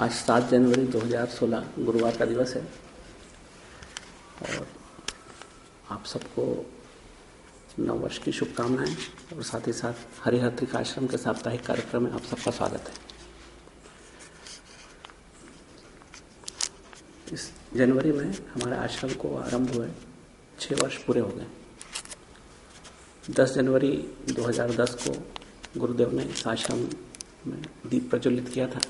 आज सात जनवरी 2016 गुरुवार का दिवस है। और आप सबको नव वर्ष की शुभकामनाएँ और साथ ही साथ हरिहत्रिक आश्रम के साप्ताहिक कार्यक्रम में आप सबका स्वागत है। इस जनवरी में हमारे आश्रम को आरंभ हुए छः वर्ष पूरे हो गए। 10 जनवरी 2010 को गुरुदेव ने इस आश्रम में दीप प्रज्वलित किया था।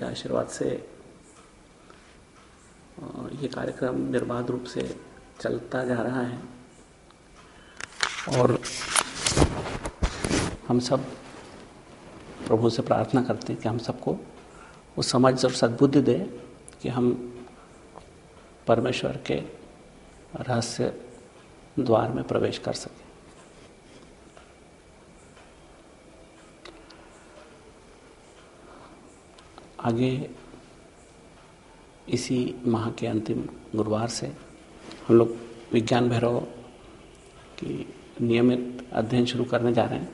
उनके आशीर्वाद से ये कार्यक्रम निर्बाध रूप से चलता जा रहा है। और हम सब प्रभु से प्रार्थना करते हैं कि हम सबको वो समझ और सद्बुद्धि दे कि हम परमेश्वर के रहस्य द्वार में प्रवेश कर सकें। आगे इसी माह के अंतिम गुरुवार से हम लोग विज्ञान भैरव की नियमित अध्ययन शुरू करने जा रहे हैं।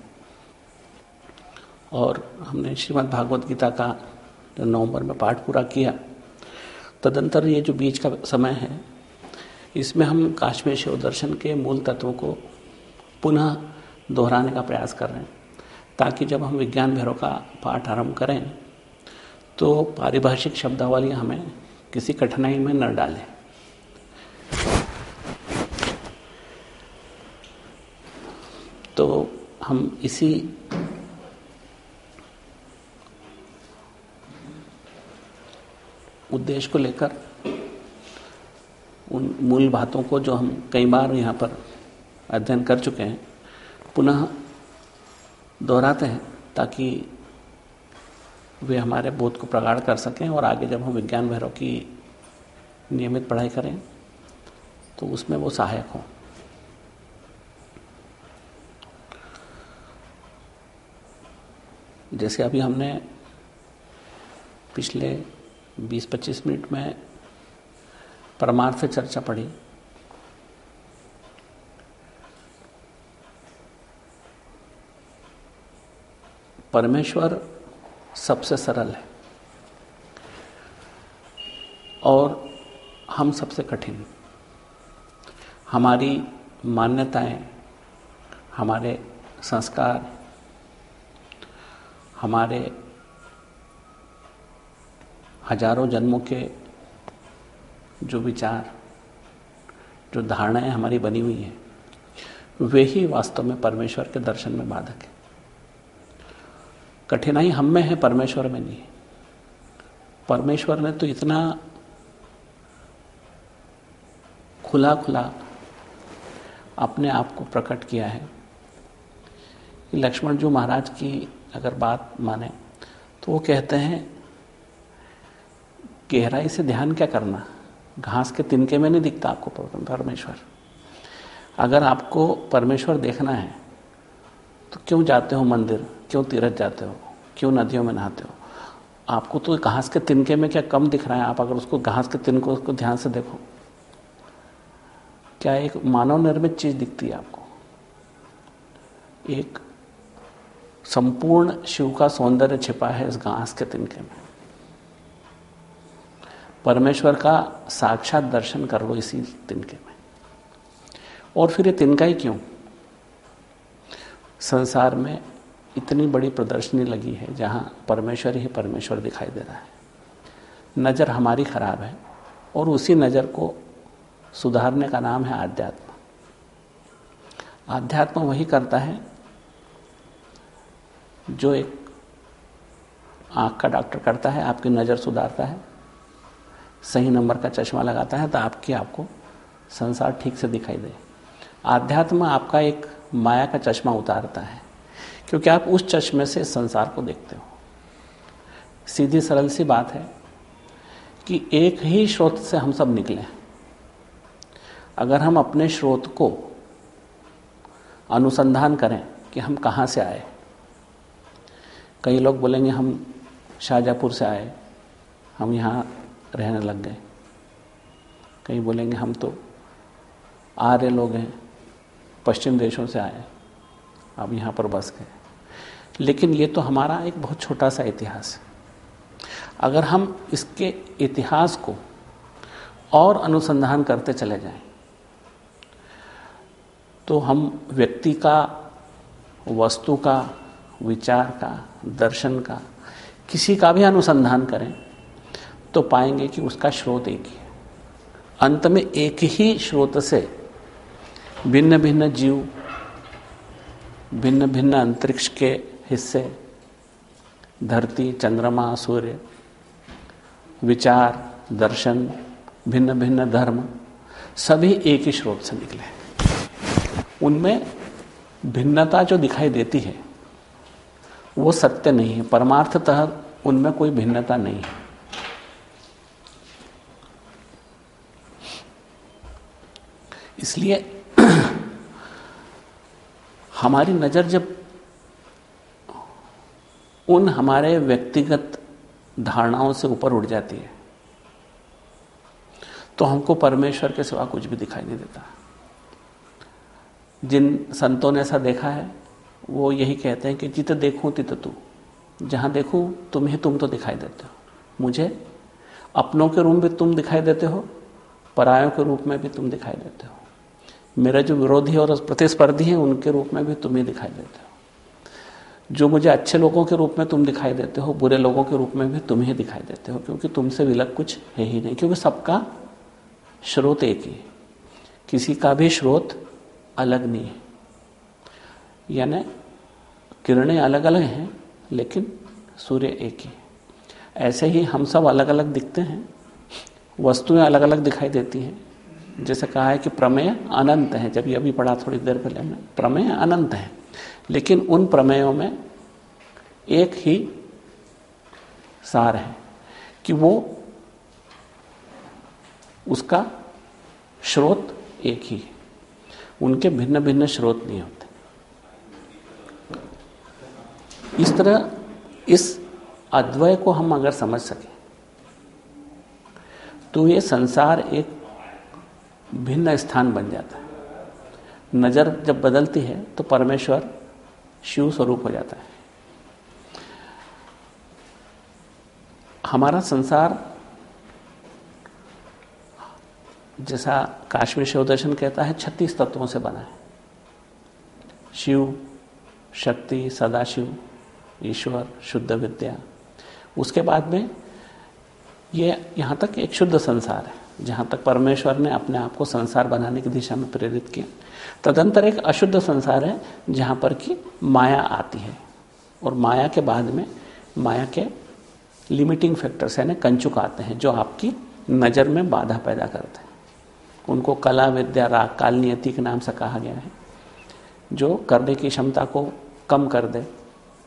और हमने श्रीमद् भागवत गीता का नवंबर में पाठ पूरा किया, तदंतर ये जो बीच का समय है, इसमें हम काश्मीर शिव दर्शन के मूल तत्वों को पुनः दोहराने का प्रयास कर रहे हैं, ताकि जब हम विज्ञान भैरव का पाठ आरंभ करें तो पारिभाषिक शब्दावली हमें किसी कठिनाई में न डालें। तो हम इसी उद्देश्य को लेकर उन मूल बातों को जो हम कई बार यहाँ पर अध्ययन कर चुके हैं, पुनः दोहराते हैं ताकि वे हमारे बोध को प्रगाढ़ कर सकें और आगे जब हम विज्ञान भैरव की नियमित पढ़ाई करें तो उसमें वो सहायक हों। जैसे अभी हमने पिछले 20-25 मिनट में परमार्थ चर्चा पढ़ी। परमेश्वर सबसे सरल है। और हम सबसे कठिन। हमारी मान्यताएँ, हमारे संस्कार, हमारे हज़ारों जन्मों के जो विचार, जो धारणाएँ हमारी बनी हुई हैं, वे ही वास्तव में परमेश्वर के दर्शन में बाधक है। कठिनाई हम में है, परमेश्वर में नहीं परमेश्वर ने तो इतना खुला खुला अपने आप को प्रकट किया है कि लक्ष्मण जो महाराज की अगर बात माने तो वो कहते हैं, गहराई से ध्यान क्या करना? घास के तिनके में नहीं दिखता आपको परमेश्वर। अगर आपको परमेश्वर देखना है तो क्यों जाते हो मंदिर? क्यों तीरथ जाते हो? क्यों नदियों में नहाते हो? आपको तो घास के तिनके में क्या कम दिख रहा है? आप अगर उसको घास के तिनको, उसको ध्यान से देखो। क्या एक मानव निर्मित चीज़ दिखती है आपको? एक संपूर्ण शिव का सौंदर्य छिपा है इस घास के तिनके में। परमेश्वर का साक्षात दर्शन कर लो इसी तिनके में। और फिर ये तिनका ही क्यों? संसार में इतनी बड़ी प्रदर्शनी लगी है जहाँ परमेश्वर ही परमेश्वर दिखाई दे रहा है। नज़र हमारी खराब है और उसी नज़र को सुधारने का नाम है आध्यात्म। आध्यात्म वही करता है जो एक आँख का डॉक्टर करता है, आपकी नज़र सुधारता है, सही नंबर का चश्मा लगाता है तो आपकी आपको संसार ठीक से दिखाई दे। आध्यात्म आपका एक माया का चश्मा उतारता है। क्योंकि आप उस चश्मे से संसार को देखते हो। सीधी सरल सी बात है कि एक ही स्रोत से हम सब निकले अगर हम अपने स्रोत को अनुसंधान करें कि हम कहाँ से आए, कई लोग बोलेंगे हम शाहजहाँपुर से आए, हम यहाँ रहने लग गए। कई बोलेंगे हम तो आर्य लोग हैं, पश्चिम देशों से आए अब यहाँ पर बस गए। लेकिन ये तो हमारा एक बहुत छोटा सा इतिहास है। अगर हम इसके इतिहास को और अनुसंधान करते चले जाएँ तो हम व्यक्ति का, वस्तु का, विचार का, दर्शन का, किसी का भी अनुसंधान करें तो पाएँगे कि उसका स्रोत एक ही है। अंत में एक ही स्रोत से भिन्न भिन्न जीव भिन्न भिन्न अंतरिक्ष के हिस्से, धरती, चंद्रमा, सूर्य, विचार, दर्शन, भिन्न भिन्न धर्म, सभी एक ही स्रोत से निकले उनमें भिन्नता जो दिखाई देती है, वो सत्य नहीं है। परमार्थ परमार्थतः उनमें कोई भिन्नता नहीं है। इसलिए हमारी नज़र जब उन हमारे व्यक्तिगत धारणाओं से ऊपर उठ जाती है तो हमको परमेश्वर के सिवा कुछ भी दिखाई नहीं देता। जिन संतों ने ऐसा देखा है, वो यही कहते हैं कि जित देखूँ तित तू। जहाँ देखूँ, तुम्हें तुम तो दिखाई देते हो। मुझे अपनों के रूप में तुम दिखाई देते हो, परायों के रूप में भी तुम दिखाई देते हो। मेरा जो विरोधी और प्रतिस्पर्धी हैं, उनके रूप में भी तुम ही दिखाई देते हो। जो मुझे अच्छे लोगों के रूप में तुम दिखाई देते हो, बुरे लोगों के रूप में भी तुम ही दिखाई देते हो, क्योंकि तुमसे विलग कुछ है ही नहीं, क्योंकि सबका स्रोत एक ही किसी का भी स्रोत अलग नहीं है। यानी किरणें अलग अलग हैं, लेकिन सूर्य एक ही ऐसे ही हम सब अलग अलग दिखते हैं, वस्तुएँ अलग अलग दिखाई देती हैं जैसे कहा है कि प्रमेय अनंत है, जब ये अभी पढ़ा थोड़ी देर पहले हमने, प्रमेय अनंत है। लेकिन उन प्रमेयों में एक ही सार है कि वो उसका स्रोत एक ही है। उनके भिन्न भिन्न स्रोत नहीं होते। इस तरह इस अद्वय को हम अगर समझ सकें तो ये संसार एक भिन्न स्थान बन जाता है। नज़र जब बदलती है तो परमेश्वर शिव स्वरूप हो जाता है। हमारा संसार जैसा काश्मीर शिव दर्शन कहता है, छत्तीस तत्वों से बना है। शिव, शक्ति, सदाशिव, ईश्वर, शुद्ध विद्या। उसके बाद में ये यहाँ तक एक शुद्ध संसार है। जहाँ तक परमेश्वर ने अपने आप को संसार बनाने की दिशा में प्रेरित किया। तदंतर एक अशुद्ध संसार है, जहाँ पर कि माया आती है। और माया के बाद में, माया के लिमिटिंग फैक्टर्स यानी कंचुक आते हैं, जो आपकी नज़र में बाधा पैदा करते हैं। उनको कला, विद्या, राग काल नियति के नाम से कहा गया है, जो करने की क्षमता को कम कर दे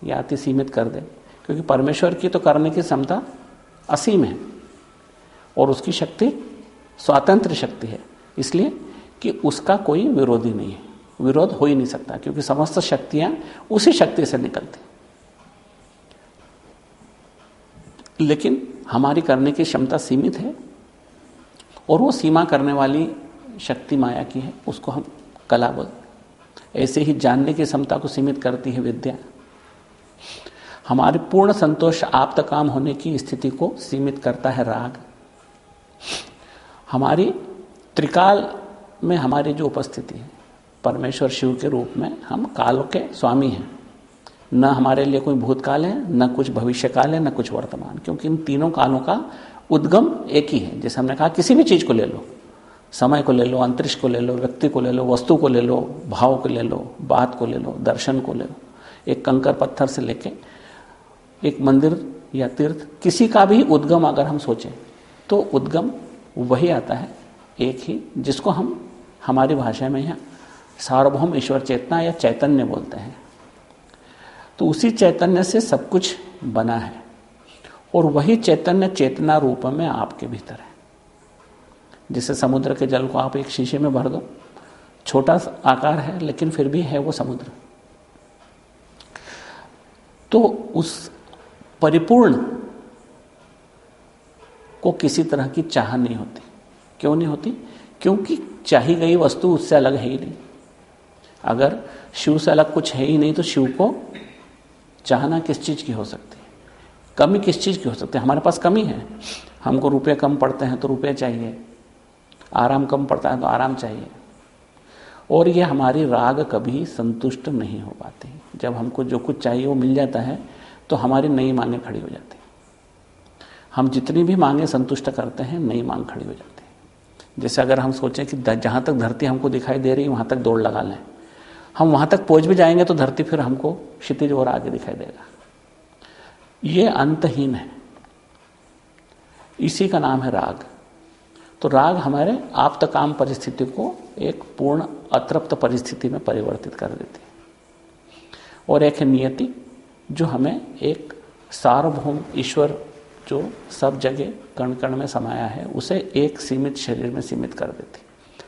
या अति सीमित कर दे। क्योंकि परमेश्वर की तो करने की क्षमता असीम है, और उसकी शक्ति स्वतंत्र शक्ति है। इसलिए कि उसका कोई विरोधी नहीं है। विरोध हो ही नहीं सकता, क्योंकि समस्त शक्तियाँ उसी शक्ति से निकलती। लेकिन हमारी करने की क्षमता सीमित है, और वो सीमा करने वाली शक्ति माया की है, उसको हम कला बोलते ऐसे ही जानने की क्षमता को सीमित करती है विद्या। हमारे पूर्ण संतोष आप काम होने की स्थिति को सीमित करता है राग। हमारी त्रिकाल में हमारी जो उपस्थिति है, परमेश्वर शिव के रूप में हम काल के स्वामी हैं। न हमारे लिए कोई भूतकाल है, न कुछ भविष्यकाल है, न कुछ वर्तमान, क्योंकि इन तीनों कालों का उद्गम एक ही है। जैसे हमने कहा, किसी भी चीज़ को ले लो, समय को ले लो, अंतरिक्ष को ले लो, व्यक्ति को ले लो, वस्तु को ले लो, भाव को ले लो, बात को ले लो, दर्शन को ले लो, एक कंकर पत्थर से लेके एक मंदिर या तीर्थ, किसी का भी उद्गम अगर हम सोचें तो उद्गम वही आता है, एक ही, जिसको हम, हमारी भाषा में यहाँ सार्वभौम ईश्वर चेतना या चैतन्य बोलते हैं। तो उसी चैतन्य से सब कुछ बना है, और वही चैतन्य चेतना रूप में आपके भीतर है। जैसे समुद्र के जल को आप एक शीशे में भर दो, छोटा आकार है, लेकिन फिर भी है वो समुद्र। तो उस परिपूर्ण को किसी तरह की चाह नहीं होती। क्यों नहीं होती? क्योंकि चाही गई वस्तु उससे अलग है ही नहीं। अगर शिव से अलग कुछ है ही नहीं तो शिव को चाहना किस चीज़ की हो सकती है? कमी किस चीज़ की हो सकती है? हमारे पास कमी है। हमको रुपये कम पड़ते हैं तो रुपये चाहिए। आराम कम पड़ता है तो आराम चाहिए। और ये हमारी राग कभी संतुष्ट नहीं हो पाती। जब हमको जो कुछ चाहिए वो मिल जाता है तो हमारी नई मांगे खड़ी हो जाती। हम जितनी भी मांगे संतुष्ट करते हैं, नई मांग खड़ी हो जाती है। जैसे अगर हम सोचें कि जहाँ तक धरती हमको दिखाई दे रही है वहाँ तक दौड़ लगा लें। हम वहाँ तक पहुँच भी जाएँगे तो धरती फिर हमको क्षितिज और आगे दिखाई देगा। ये अंतहीन है। इसी का नाम है राग। तो राग हमारे आप काम परिस्थिति को एक पूर्ण अतृप्त परिस्थिति में परिवर्तित कर देती है। और एक है नियति, जो हमें एक सार्वभौम ईश्वर जो सब जगह कण कण में समाया है, उसे एक सीमित शरीर में सीमित कर देती,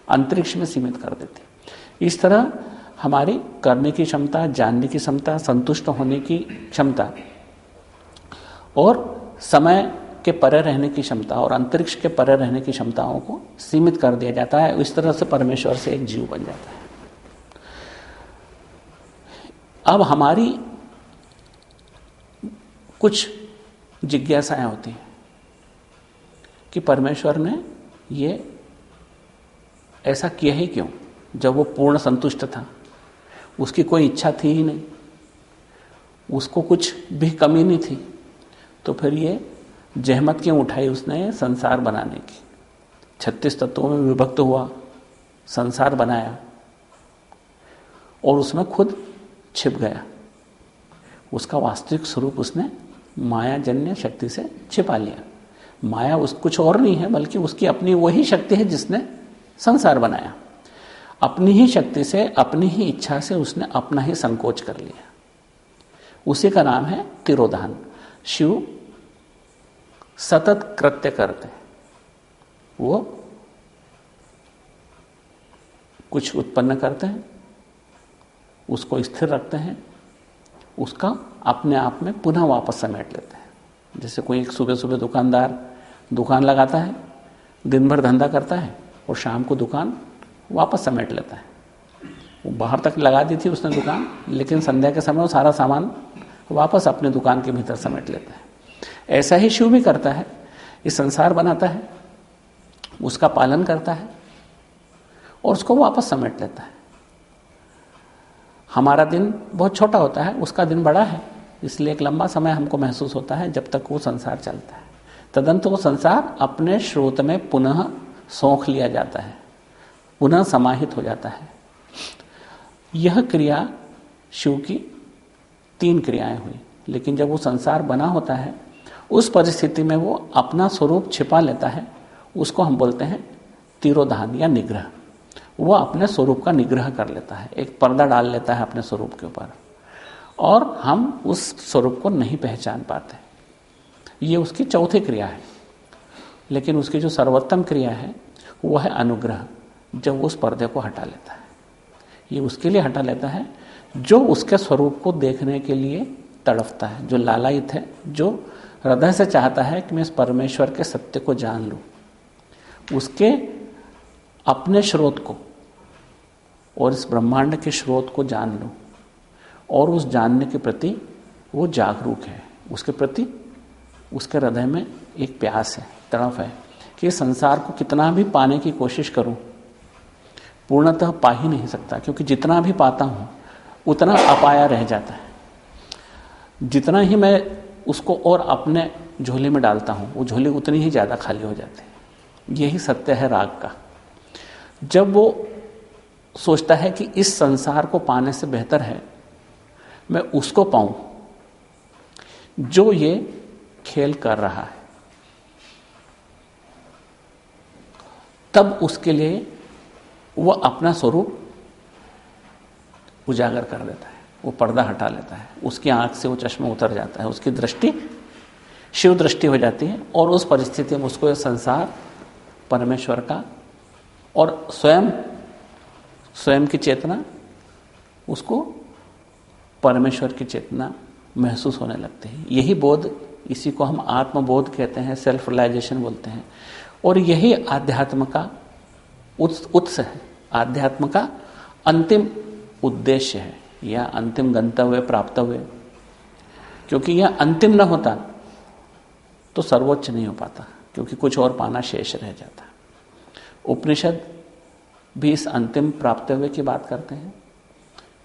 अंतरिक्ष में सीमित कर देती। इस तरह हमारी करने की क्षमता, जानने की क्षमता, संतुष्ट होने की क्षमता, और समय के परे रहने की क्षमता और अंतरिक्ष के परे रहने की क्षमताओं को सीमित कर दिया जाता है। इस तरह से परमेश्वर से एक जीव बन जाता है। अब हमारी कुछ जिज्ञासाएँ होती हैं कि परमेश्वर ने ये ऐसा किया ही क्यों? जब वो पूर्ण संतुष्ट था, उसकी कोई इच्छा थी ही नहीं, उसको कुछ भी कमी नहीं थी तो फिर ये जहमत क्यों उठाई उसने संसार बनाने की? छत्तीस तत्वों में विभक्त हुआ, संसार बनाया, और उसमें खुद छिप गया। उसका वास्तविक स्वरूप उसने मायाजन्य शक्ति से छिपा लिया। माया उस कुछ और नहीं है, बल्कि उसकी अपनी वही शक्ति है जिसने संसार बनाया। अपनी ही शक्ति से, अपनी ही इच्छा से उसने अपना ही संकोच कर लिया। उसी का नाम है तिरोधान। शिव सतत कृत्य करते वो कुछ उत्पन्न करते हैं, उसको स्थिर रखते हैं उसका अपने आप में पुनः वापस समेट लेते हैं। जैसे कोई एक सुबह सुबह दुकानदार दुकान लगाता है दिन भर धंधा करता है और शाम को दुकान वापस समेट लेता है। वो बाहर तक लगा दी थी उसने दुकान, लेकिन संध्या के समय वो सारा सामान वापस अपने दुकान के भीतर समेट लेता है। ऐसा ही शिव भी करता है। ये संसार बनाता है, उसका पालन करता है और उसको वापस समेट लेता है। हमारा दिन बहुत छोटा होता है, उसका दिन बड़ा है, इसलिए एक लंबा समय हमको महसूस होता है जब तक वो संसार चलता है। तदंत वो संसार अपने स्रोत में पुनः सौंख लिया जाता है, पुनः समाहित हो जाता है। यह क्रिया शिव की तीन क्रियाएँ हुई, लेकिन जब वो संसार बना होता है, उस परिस्थिति में वो अपना स्वरूप छिपा लेता है, उसको हम बोलते हैं तिरोधान या निग्रह। वो अपने स्वरूप का निग्रह कर लेता है, एक पर्दा डाल लेता है अपने स्वरूप के ऊपर। और हम उस स्वरूप को नहीं पहचान पाते। ये उसकी चौथी क्रिया है। लेकिन उसकी जो सर्वोत्तम क्रिया है, वो है अनुग्रह, जब उस पर्दे को हटा लेता है। ये उसके लिए हटा लेता है, जो उसके स्वरूप को देखने के लिए तड़फता है, जो लालायित है, जो हृदय से चाहता है कि मैं इस परमेश्वर के सत्य को जान लूँ। उसके अपने स्रोत को और इस ब्रह्मांड के स्रोत को जान लूँ। और उस जानने के प्रति वो जागरूक है। उसके प्रति उसके हृदय में एक प्यास है तड़फ है कि संसार को कितना भी पाने की कोशिश करूँ, पूर्णतः पा ही नहीं सकता। क्योंकि जितना भी पाता हूँ, उतना अपाया रह जाता है। जितना ही मैं उसको और अपने झोले में डालता हूँ, वो झोले उतनी ही ज़्यादा खाली हो जाते हैं। यही सत्य है राग का। जब वो सोचता है कि इस संसार को पाने से बेहतर है, मैं उसको पाऊँ जो ये खेल कर रहा है। तब उसके लिए वह अपना स्वरूप उजागर कर देता है, वो पर्दा हटा लेता है, उसकी आँख से वो चश्मा उतर जाता है, उसकी दृष्टि, शिव दृष्टि हो जाती है और उस परिस्थिति में उसको यह संसार परमेश्वर का और स्वयं स्वयं की चेतना, उसको परमेश्वर की चेतना महसूस होने लगती है। यही बोध, इसी को हम आत्मबोध कहते हैं सेल्फ रिलाइजेशन बोलते हैं। और यही आध्यात्म का उत्स उत्स है। आध्यात्म का अंतिम उद्देश्य है। या अंतिम गंतव्य, प्राप्तव्य। क्योंकि यह अंतिम न होता तो सर्वोच्च नहीं हो पाता, क्योंकि कुछ और पाना शेष रह जाता। उपनिषद भी इस अंतिम प्राप्तव्य की बात करते हैं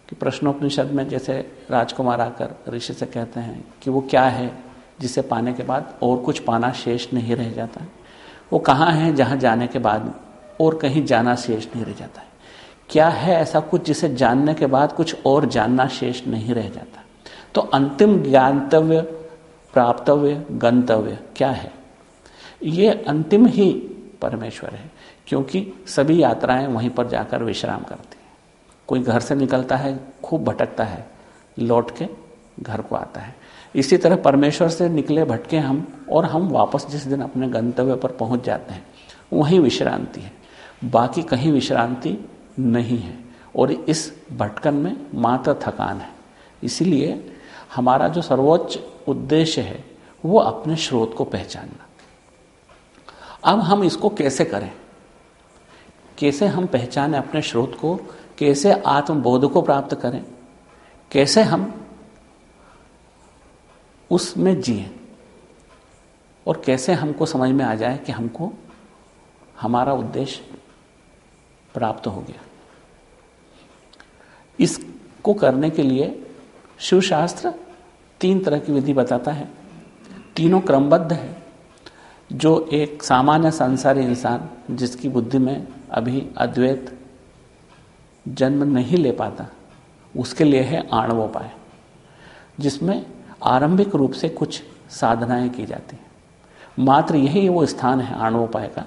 कि प्रश्नोपनिषद में जैसे राजकुमार आकर ऋषि से कहते हैं कि वो क्या है जिसे पाने के बाद और कुछ पाना शेष नहीं रह जाता है। वो कहाँ है जहाँ जाने के बाद और कहीं जाना शेष नहीं रह जाता है। क्या है ऐसा कुछ जिसे जानने के बाद कुछ और जानना शेष नहीं रह जाता? तो अंतिम ज्ञानतव्य, प्राप्तव्य, गंतव्य क्या है? ये अंतिम ही परमेश्वर है। क्योंकि सभी यात्राएँ वहीं पर जाकर विश्राम करती हैं। कोई घर से निकलता है, खूब भटकता है, लौट के घर को आता है। इसी तरह परमेश्वर से निकले भटके हम और हम वापस जिस दिन अपने गंतव्य पर पहुँच जाते हैं, वहीं विश्रांति है। बाकी कहीं विश्रांति नहीं है और इस भटकन में मात्र थकान है। इसीलिए हमारा जो सर्वोच्च उद्देश्य है, वो अपने स्रोत को पहचानना। अब हम इसको कैसे करें? कैसे हम पहचाने अपने स्रोत को? कैसे आत्मबोध को प्राप्त करें? कैसे हम उसमें जिए? और कैसे हमको समझ में आ जाए कि हमको, हमारा उद्देश्य प्राप्त हो गया? इसको करने के लिए शिवशास्त्र तीन तरह की विधि बताता है। तीनों क्रमबद्ध है। जो एक सामान्य संसारी इंसान जिसकी बुद्धि में अभी अद्वैत जन्म नहीं ले पाता, उसके लिए है आणवोपाय, जिसमें आरंभिक रूप से कुछ साधनाएँ की जाती हैं। मात्र यही वो स्थान है आणवोपाय का,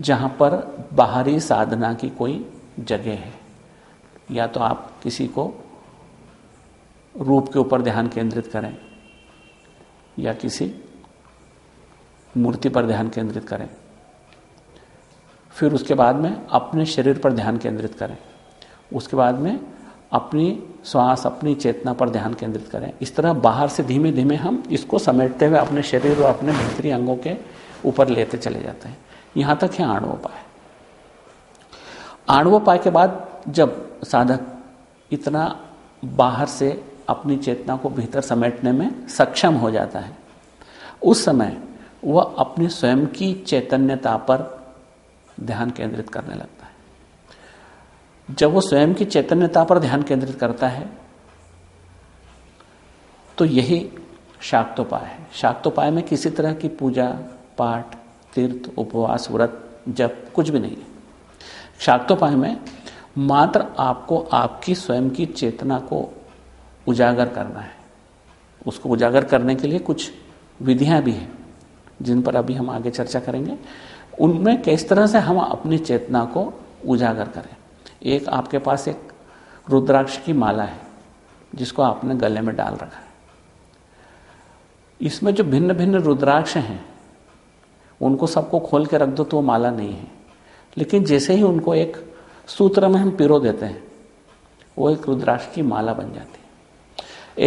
जहाँ पर बाहरी साधना की कोई जगह है। या तो आप किसी को रूप के ऊपर ध्यान केंद्रित करें, या किसी मूर्ति पर ध्यान केंद्रित करें। फिर उसके बाद में अपने शरीर पर ध्यान केंद्रित करें। उसके बाद में अपनी श्वास, अपनी चेतना पर ध्यान केंद्रित करें। इस तरह बाहर से धीमे धीमे हम इसको समेटते हुए अपने शरीर और अपने भीतरी अंगों के ऊपर लेते चले जाते हैं। यहाँ तक है आणवोपाय आणवोपाय के बाद जब साधक इतना बाहर से अपनी चेतना को भीतर समेटने में सक्षम हो जाता है, उस समय वह अपनी स्वयं की चैतन्यता पर ध्यान केंद्रित करने लगता है। जब वो स्वयं की चैतन्यता पर ध्यान केंद्रित करता है तो यही शाक्तोपाय है। शाक्तोपाय में किसी तरह की पूजा, पाठ, तीर्थ, उपवास, व्रत जब कुछ भी नहीं है। शाक्तोपाय में मात्र आपको आपकी स्वयं की चेतना को उजागर करना है। उसको उजागर करने के लिए कुछ विधियाँ भी हैं, जिन पर अभी हम आगे चर्चा करेंगे। उनमें किस तरह से हम अपनी चेतना को उजागर करें? एक आपके पास एक रुद्राक्ष की माला है, जिसको आपने गले में डाल रखा है। इसमें जो भिन्न भिन्न रुद्राक्ष हैं, उनको सबको खोल के रख दो तो वो माला नहीं है। लेकिन जैसे ही उनको एक सूत्र में हम पिरो देते हैं, वो एक रुद्राक्ष की माला बन जाती है।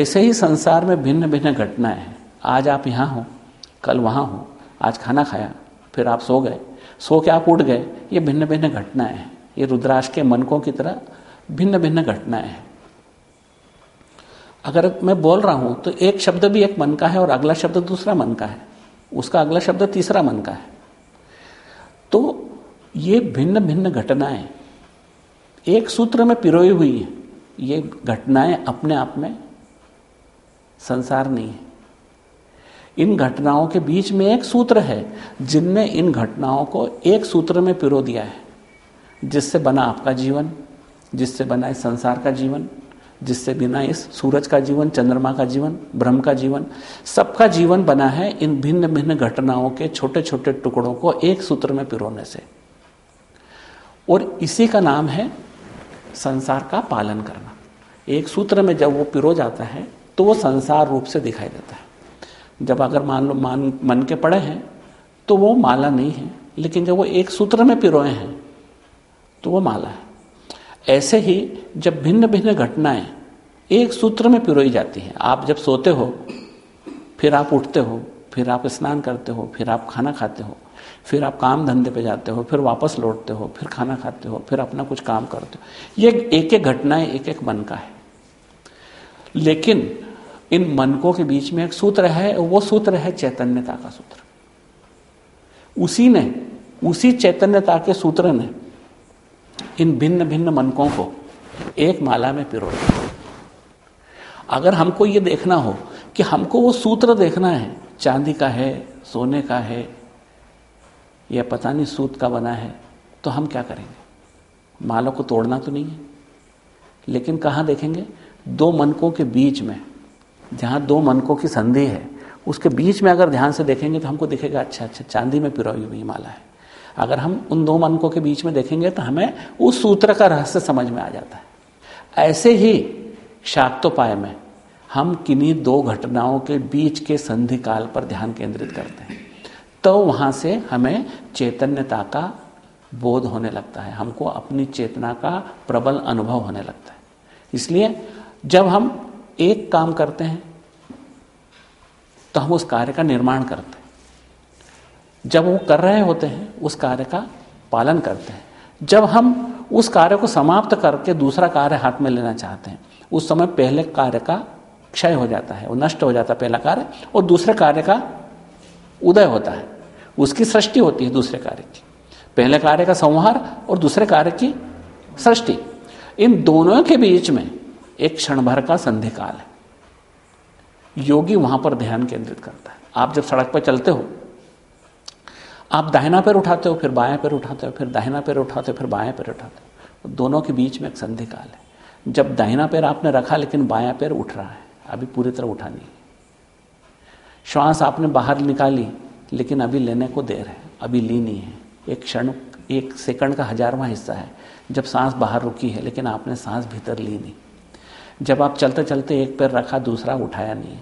ऐसे ही संसार में भिन्न भिन्न घटनाएँ हैं। आज आप यहाँ हो, कल वहाँ हो, आज खाना खाया फिर आप सो गए। सो के आप उठ गए। ये भिन्न भिन्न घटनाएँ हैं। ये रुद्राक्ष के मनकों की तरह भिन्न भिन्न घटनाएँ हैं। अगर मैं बोल रहा हूँ तो एक शब्द भी एक मन का है और अगला शब्द दूसरा मन का है। उसका अगला शब्द तीसरा मन का है। तो ये भिन्न भिन्न घटनाएँ, एक सूत्र में पिरोई हुई है। ये घटनाएँ अपने आप में संसार नहीं है। इन घटनाओं के बीच में एक सूत्र है, जिनने इन घटनाओं को एक सूत्र में पिरो दिया है। जिससे बना आपका जीवन, जिससे बना इस संसार का जीवन, जिससे बिना इस सूरज का जीवन, चंद्रमा का जीवन, ब्रह्म का जीवन, सबका जीवन बना है इन भिन्न भिन्न घटनाओं के छोटे छोटे टुकड़ों को एक सूत्र में पिरोने से। और इसी का नाम है संसार का पालन करना। एक सूत्र में जब वो पिरो जाता है तो वो संसार रूप से दिखाई देता है। जब अगर मान लो, मान, मन के पड़े हैं तो वो माला नहीं है। लेकिन जब वो एक सूत्र में पिरोए हैं तो वो माला है। ऐसे ही जब भिन्न भिन्न घटनाएँ एक सूत्र में पिरोई जाती हैं, आप जब सोते हो, फिर आप उठते हो, फिर आप स्नान करते हो, फिर आप खाना खाते हो, फिर आप काम धंधे पे जाते हो, फिर वापस लौटते हो, फिर खाना खाते हो, फिर अपना कुछ काम करते हो, ये एक एक घटनाएँ एक एक मन का है। लेकिन इन मनकों के बीच में एक सूत्र है, वो सूत्र है चैतन्यता का सूत्र। उसी ने, उसी चैतन्यता के सूत्र ने इन भिन्न भिन्न मनकों को एक माला में पिरो अगर हमको ये देखना हो कि हमको वो सूत्र देखना है, चांदी का है, सोने का है, या पता नहीं सूत का बना है तो हम क्या करेंगे? माला को तोड़ना तो नहीं है, लेकिन कहाँ देखेंगे? दो मनकों के बीच में जहाँ दो मनकों की संधि है, उसके बीच में अगर ध्यान से देखेंगे तो हमको दिखेगा अच्छा अच्छा चांदी में पिरोई हुई माला है। अगर हम उन दो मनकों के बीच में देखेंगे तो हमें उस सूत्र का रहस्य समझ में आ जाता है। ऐसे ही शाक्तोपाय में हम किन्हीं दो घटनाओं के बीच के संधि काल पर ध्यान केंद्रित करते हैं तो वहाँ से हमें चैतन्यता का बोध होने लगता है, हमको अपनी चेतना का प्रबल अनुभव होने लगता है। इसलिए जब हम एक काम करते हैं तो हम उस कार्य का निर्माण करते हैं। जब वो कर रहे होते हैं, उस कार्य का पालन करते हैं। जब हम उस कार्य को समाप्त करके दूसरा कार्य हाथ में लेना चाहते हैं, उस समय पहले कार्य का क्षय हो जाता है, वो नष्ट हो जाता है पहला कार्य, और दूसरे कार्य का उदय होता है। उसकी सृष्टि होती है दूसरे कार्य की। पहले कार्य का संहार और दूसरे कार्य की सृष्टि। इन दोनों के बीच में एक क्षण भर का संधि काल है। योगी वहाँ पर ध्यान केंद्रित करता है। आप जब सड़क पर चलते हो, आप दाहिना पैर उठाते हो, फिर बायां पैर उठाते हो, फिर दाहिना पैर उठाते हो, फिर बायां पैर उठाते हो। दोनों के बीच में एक संधि काल है। जब दाहिना पैर आपने रखा, लेकिन बायां पैर उठ रहा है, अभी पूरी तरह उठा नहीं। श्वास आपने बाहर निकाली, लेकिन अभी लेने को देर है, अभी ली नहीं है। एक क्षण, एक सेकंड का हजारवां हिस्सा है। जब सांस बाहर रुकी है, लेकिन आपने सांस भीतर ली नहीं। जब आप चलते चलते एक पैर रखा, दूसरा उठाया नहीं।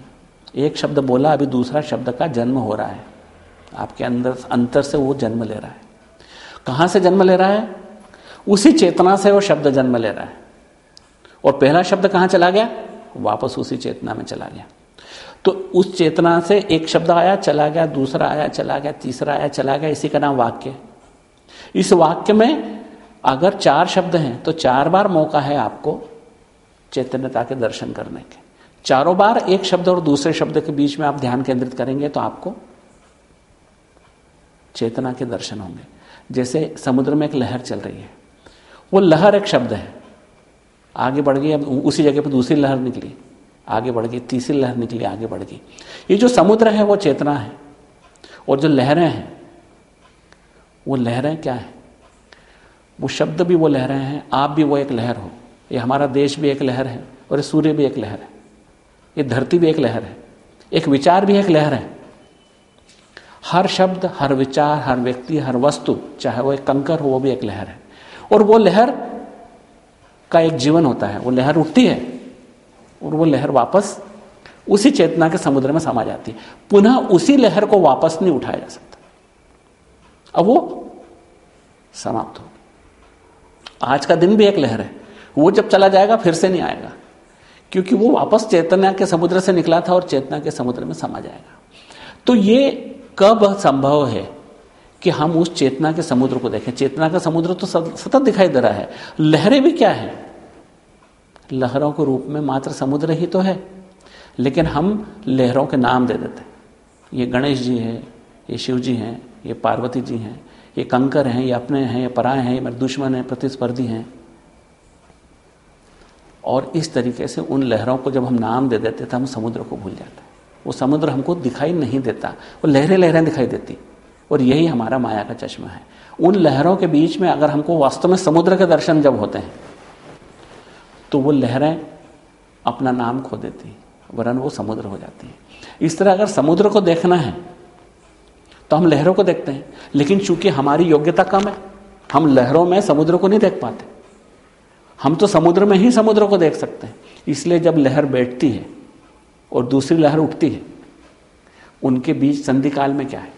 एक शब्द बोला, अभी दूसरा शब्द का जन्म हो रहा है। आपके अंदर, अंतर से वो जन्म ले रहा है। कहाँ से जन्म ले रहा है? उसी चेतना से वो शब्द जन्म ले रहा है। और पहला शब्द कहाँ चला गया? वापस उसी चेतना में चला गया। तो उस चेतना से एक शब्द आया, चला गया, दूसरा आया, चला गया, तीसरा आया, चला गया, इसी का नाम वाक्य। इस वाक्य में अगर चार शब्द हैं तो चार बार मौका है आपको चैतन्यता के दर्शन करने के। चारों बार एक शब्द और दूसरे शब्द के बीच में आप ध्यान केंद्रित करेंगे तो आपको चेतना के दर्शन होंगे। जैसे समुद्र में एक लहर चल रही है। वो लहर एक शब्द है। आगे बढ़ गई, अब उसी जगह पर दूसरी लहर निकली। आगे बढ़ गई, तीसरी लहर निकली, आगे बढ़ गई। ये जो समुद्र है, वो चेतना है। और जो लहरें हैं, वो लहरें क्या है? वो शब्द भी वो लहरें हैं, आप भी वो एक लहर हो। ये हमारा देश भी एक लहर है और ये सूर्य भी एक लहर है। ये धरती भी एक लहर है। एक विचार भी एक लहर है। हर शब्द, हर विचार, हर व्यक्ति, हर वस्तु, चाहे वो एक कंकर हो, वो भी एक लहर है। और वो लहर का एक जीवन होता है। वो लहर उठती है और वो लहर वापस उसी चेतना के समुद्र में समा जाती है। पुनः उसी लहर को वापस नहीं उठाया जा सकता। अब वो समाप्त हो आज का दिन भी एक लहर है। वो जब चला जाएगा, फिर से नहीं आएगा। क्योंकि वो वापस चेतना के समुद्र से निकला था और चेतना के समुद्र में समा जाएगा। तो ये कब संभव है कि हम उस चेतना के समुद्र को देखें? चेतना का समुद्र तो सतत दिखाई दे रहा है। लहरें भी क्या है? लहरों के रूप में मात्र समुद्र ही तो है। लेकिन हम लहरों के नाम दे देते हैं। ये गणेश जी है, ये शिव जी हैं, ये पार्वती जी हैं, ये कंकर हैं, ये अपने हैं, ये पराए हैं, ये मेरे दुश्मन हैं, प्रतिस्पर्धी हैं। और इस तरीके से उन लहरों को जब हम नाम दे देते थे हम समुद्र को भूल जाते। वो समुद्र हमको दिखाई नहीं देता। वो लहरें लहरें दिखाई देती। और यही हमारा माया का चश्मा है। उन लहरों के बीच में अगर हमको वास्तव में समुद्र के दर्शन जब होते हैं तो वो लहरें अपना नाम खो देती, वरन वो समुद्र हो जाती है। इस तरह अगर समुद्र को देखना है तो हम लहरों को देखते हैं। लेकिन चूँकि हमारी योग्यता कम है, हम लहरों में समुद्र को नहीं देख पाते। हम तो समुद्र में ही समुद्र को देख सकते हैं। इसलिए जब लहर बैठती है और दूसरी लहर उठती है, उनके बीच संधि काल में क्या है?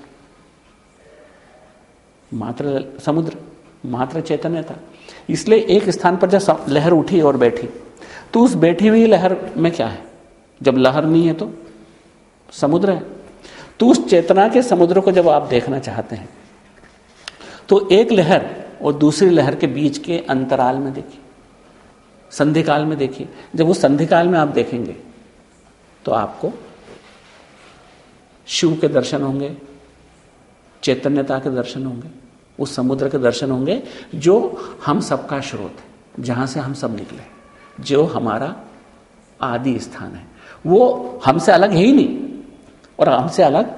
मात्र समुद्र, मात्र चैतन्य था। इसलिए एक स्थान पर जब लहर उठी और बैठी तो उस बैठी हुई लहर में क्या है? जब लहर नहीं है तो समुद्र है। तो उस चेतना के समुद्र को जब आप देखना चाहते हैं तो एक लहर और दूसरी लहर के बीच के अंतराल में देखिए। संधि काल में देखिए। जब उस संधि काल में आप देखेंगे तो आपको शिव के दर्शन होंगे, चैतन्यता के दर्शन होंगे, उस समुद्र के दर्शन होंगे, जो हम सबका स्रोत है, जहाँ से हम सब निकले, जो हमारा आदि स्थान है। वो हमसे अलग है ही नहीं, और हमसे अलग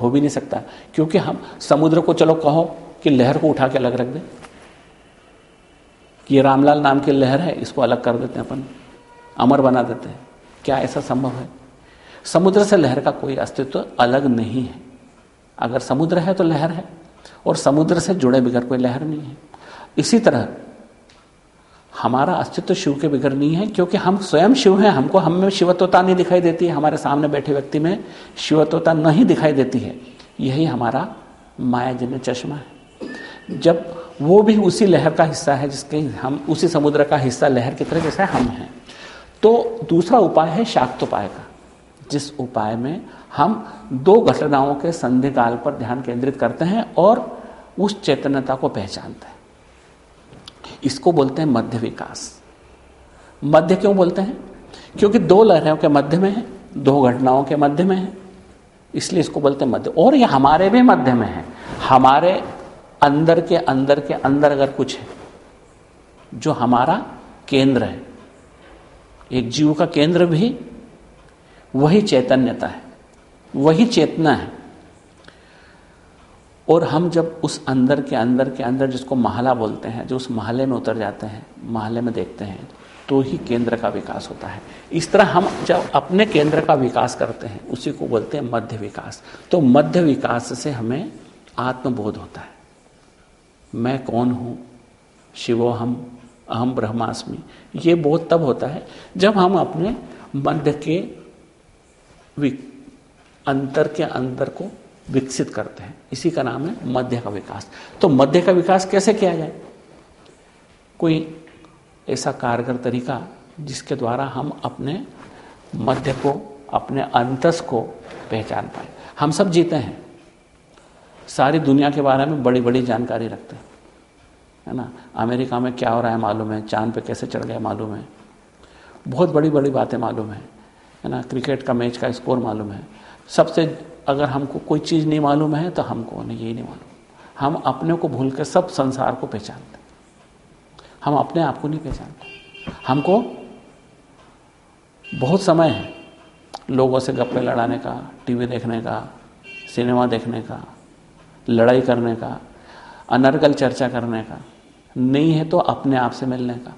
हो भी नहीं सकता, क्योंकि हम समुद्र को चलो कहो कि लहर को उठा के अलग रख दे। ये रामलाल नाम की लहर है, इसको अलग कर देते हैं अपन। अमर बना देते हैं। क्या ऐसा संभव है? समुद्र से लहर का कोई अस्तित्व अलग नहीं है। अगर समुद्र है तो लहर है, और समुद्र से जुड़े बिगड़ कोई लहर नहीं है। इसी तरह, हमारा अस्तित्व शिव के बिगड़ नहीं है, क्योंकि हम स्वयं शिव हैं, हमको हम में शिवत्वता नहीं दिखाई देती है हमारे सामने बैठे व्यक्ति में शिवत्वता नहीं दिखाई देती है। यही हमारा माया मायाजन्य चश्मा है। जब वो भी उसी लहर का हिस्सा है जिसके हम, उसी समुद्र का हिस्सा, लहर की तरह जैसे हम हैं। तो दूसरा उपाय है शाक्तोपाय का, जिस उपाय में हम दो घटनाओं के संधि काल पर ध्यान केंद्रित करते हैं और उस चैतन्यता को पहचानते हैं। इसको बोलते हैं मध्य विकास। मध्य क्यों बोलते हैं? क्योंकि दो लहरों के मध्य में है, दो घटनाओं के मध्य में है। इसलिए इसको बोलते हैं मध्य। और ये हमारे भी मध्य में है। हमारे अंदर के अंदर के अंदर अगर कुछ है, जो हमारा केंद्र है, एक जीव का केंद्र भी, वही चैतन्यता है, वही चेतना है। और हम जब उस अंदर के अंदर के अंदर जिसको महला बोलते हैं, जो उस महले में उतर जाते हैं, महले में देखते हैं तो ही केंद्र का विकास होता है। इस तरह हम जब अपने केंद्र का विकास करते हैं, उसी को बोलते हैं मध्य विकास। तो मध्य विकास से हमें आत्मबोध होता है। मैं कौन हूँ? शिवो हम, अहम ब्रह्मास्मि। ये बोध तब होता है जब हम अपने मध्य के अंतर के अंतर को विकसित करते हैं। इसी का नाम है मध्य का विकास। तो मध्य का विकास कैसे किया जाए? कोई ऐसा कारगर तरीका जिसके द्वारा हम अपने मध्य को, अपने अंतस को पहचान पाए। हम सब जीते हैं। सारी दुनिया के बारे में बड़ी बड़ी जानकारी रखते हैं। है ना? अमेरिका में क्या हो रहा है मालूम है? चाँद पे कैसे चढ़ गया मालूम है? बहुत बड़ी बड़ी बातें मालूम है। है ना? क्रिकेट का मैच का स्कोर मालूम है। सबसे अगर हमको कोई चीज़ नहीं मालूम है तो हमको नहीं यही नहीं मालूम। हम अपने को भूल कर सब संसार को पहचानते हम अपने आप को नहीं पहचानते। हमको बहुत समय है लोगों से गप्पे लड़ाने का, टीवी देखने का, सिनेमा देखने का लड़ाई करने का, अनर्गल चर्चा करने का, नहीं है तो अपने आप से मिलने का।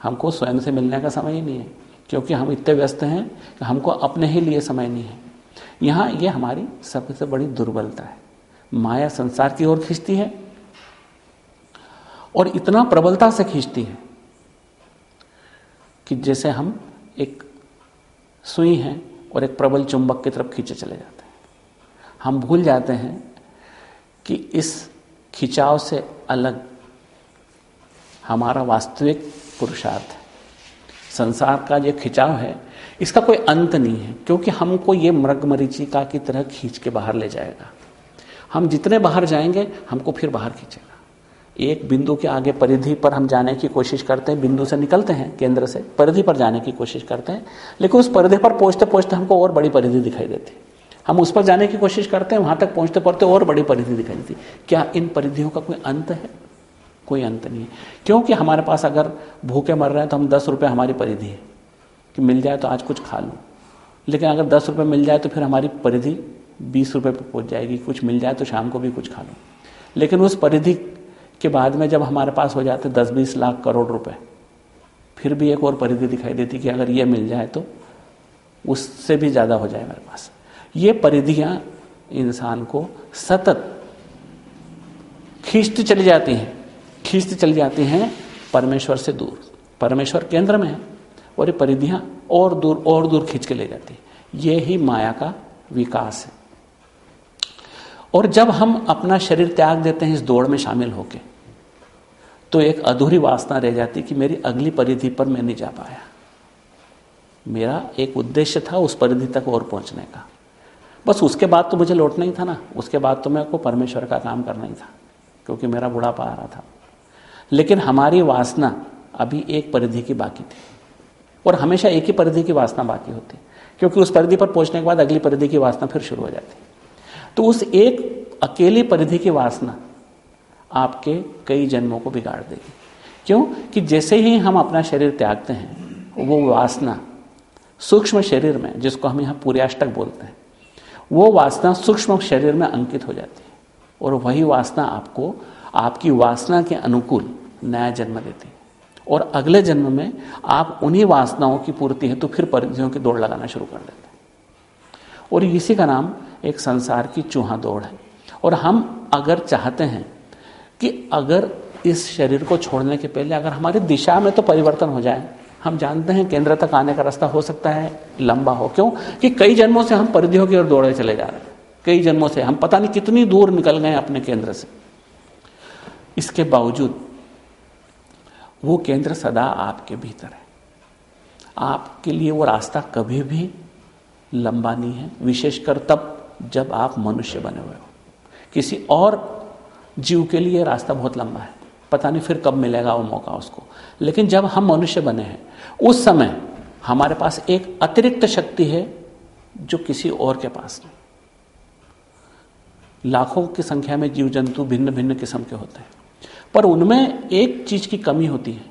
हमको स्वयं से मिलने का समय ही नहीं है, क्योंकि हम इतने व्यस्त हैं कि हमको अपने ही लिए समय नहीं है। यहाँ ये हमारी सबसे बड़ी दुर्बलता है। माया संसार की ओर खींचती है और इतना प्रबलता से खींचती है कि जैसे हम एक सुई हैं और एक प्रबल चुंबक की तरफ़ खींचे चले जाते हैं। हम भूल जाते हैं कि इस खिंचाव से अलग हमारा वास्तविक पुरुषार्थ है। संसार का जो खिंचाव है, इसका कोई अंत नहीं है, क्योंकि हमको ये मृग मरीचिका की तरह खींच के बाहर ले जाएगा। हम जितने बाहर जाएँगे, हमको फिर बाहर खींचेगा। एक बिंदु के आगे परिधि पर हम जाने की कोशिश करते हैं, बिंदु से निकलते हैं, केंद्र से परिधि पर जाने की कोशिश करते हैं, लेकिन उस परिधि पर पहुँचते पहुँचते हमको और बड़ी परिधि दिखाई देती हम उस पर जाने की कोशिश करते हैं, वहाँ तक पहुँचते पहुँचते और बड़ी परिधि दिखाई देती। क्या इन परिधियों का कोई अंत है? कोई अंत नहीं है। क्योंकि हमारे पास अगर भूखे मर रहे हैं तो हम दस रुपये हमारी परिधि है कि मिल जाए तो आज कुछ खा लूँ। लेकिन अगर दस रुपये मिल जाए तो फिर हमारी परिधि बीस रुपये पर पहुँच जाएगी, कुछ मिल जाए तो शाम को भी कुछ खा लूँ। लेकिन उस परिधि के बाद में जब हमारे पास हो जाते दस बीस लाख करोड़ रुपए, फिर भी एक और परिधि दिखाई देती कि अगर ये मिल जाए तो उससे भी ज़्यादा हो जाए मेरे पास। ये परिधियाँ इंसान को सतत खींचती चली जाती हैं, खींचती चली जाती हैं परमेश्वर से दूर। परमेश्वर केंद्र में है और ये परिधियाँ और दूर और दूर खींच के ले जाती है। ये ही माया का विकास है। और जब हम अपना शरीर त्याग देते हैं इस दौड़ में शामिल होकर तो एक अधूरी वासना रह जाती कि मेरी अगली परिधि पर मैं नहीं जा पाया। मेरा एक उद्देश्य था उस परिधि तक और पहुँचने का। बस उसके बाद तो मुझे लौटना ही था ना। उसके बाद तो मेरे को परमेश्वर का काम करना ही था, क्योंकि मेरा बुढ़ापा आ रहा था। लेकिन हमारी वासना अभी एक परिधि की बाकी थी, और हमेशा एक ही परिधि की वासना बाकी होती। क्योंकि उस परिधि पर पहुँचने के बाद अगली परिधि की वासना फिर शुरू हो जाती। तो उस एक अकेली परिधि की वासना आपके कई जन्मों को बिगाड़ देगी। क्यों? कि जैसे ही हम अपना शरीर त्यागते हैं, वो वासना सूक्ष्म शरीर में, जिसको हम यहाँ पूर्याष्टक बोलते हैं वो वासना सूक्ष्म शरीर में अंकित हो जाती है। और वही वासना आपको, आपकी वासना के अनुकूल नया जन्म देती है। और अगले जन्म में आप उन्हीं वासनाओं की पूर्ति है तो फिर परिधियों की दौड़ लगाना शुरू कर देते हैं। और इसी का नाम एक संसार की चूहा दौड़ है। और हम अगर चाहते हैं कि अगर इस शरीर को छोड़ने के पहले अगर हमारी दिशा में तो परिवर्तन हो जाए हम जानते हैं केंद्र तक आने का रास्ता हो सकता है, लंबा हो। क्यों? कि कई जन्मों से हम परिधियों की ओर दौड़े चले जा रहे हैं। कई जन्मों से हम पता नहीं कितनी दूर निकल गए अपने केंद्र से। इसके बावजूद, वो केंद्र सदा आपके भीतर है। आपके लिए वो रास्ता कभी भी लंबा नहीं है, विशेषकर तब जब आप मनुष्य बने हुए हो। किसी और जीव के लिए रास्ता बहुत लंबा है। पता नहीं फिर कब मिलेगा वो मौका उसको। लेकिन जब हम मनुष्य बने हैं उस समय हमारे पास एक अतिरिक्त शक्ति है जो किसी और के पास नहीं। लाखों की संख्या में जीव जंतु भिन्न भिन्न किस्म के होते हैं। पर उनमें एक चीज़ की कमी होती है,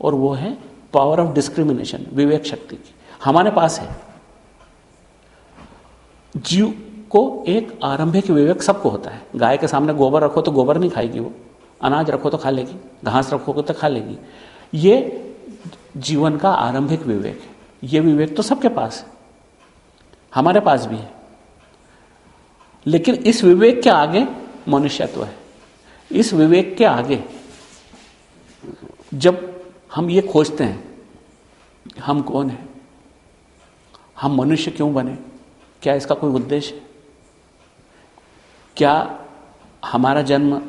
और वो है पावर ऑफ़ डिस्क्रिमिनेशन विवेक शक्ति की। हमारे पास है। जीव को एक आरंभिक विवेक सबको होता है। गाय के सामने गोबर रखो तो गोबर नहीं खाएगी वो। अनाज रखो तो खा लेगी। घास रखोगे तो खा लेगी। ये जीवन का आरंभिक विवेक है। ये विवेक तो सबके पास है। हमारे पास भी है। लेकिन इस विवेक के आगे मनुष्यत्व है। इस विवेक के आगे जब हम ये खोजते हैं, हम कौन है? हम मनुष्य क्यों बने? क्या इसका कोई उद्देश्य है? क्या हमारा जन्म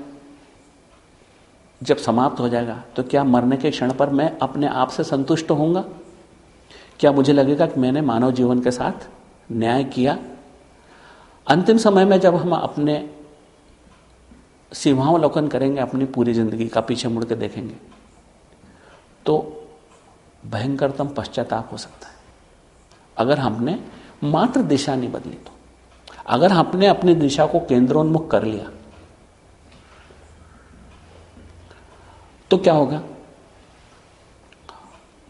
जब समाप्त हो जाएगा तो क्या मरने के क्षण पर मैं अपने आप से संतुष्ट होऊँगा? क्या मुझे लगेगा कि मैंने मानव जीवन के साथ न्याय किया? अंतिम समय में जब हम अपने सीमावलोकन करेंगे, अपनी पूरी ज़िंदगी का पीछे मुड़ के देखेंगे तो भयंकरतम पश्चाताप हो सकता है। अगर हमने मात्र दिशा नहीं बदली तो अगर हमने अपनी दिशा को केंद्रोन्मुख कर लिया तो क्या होगा?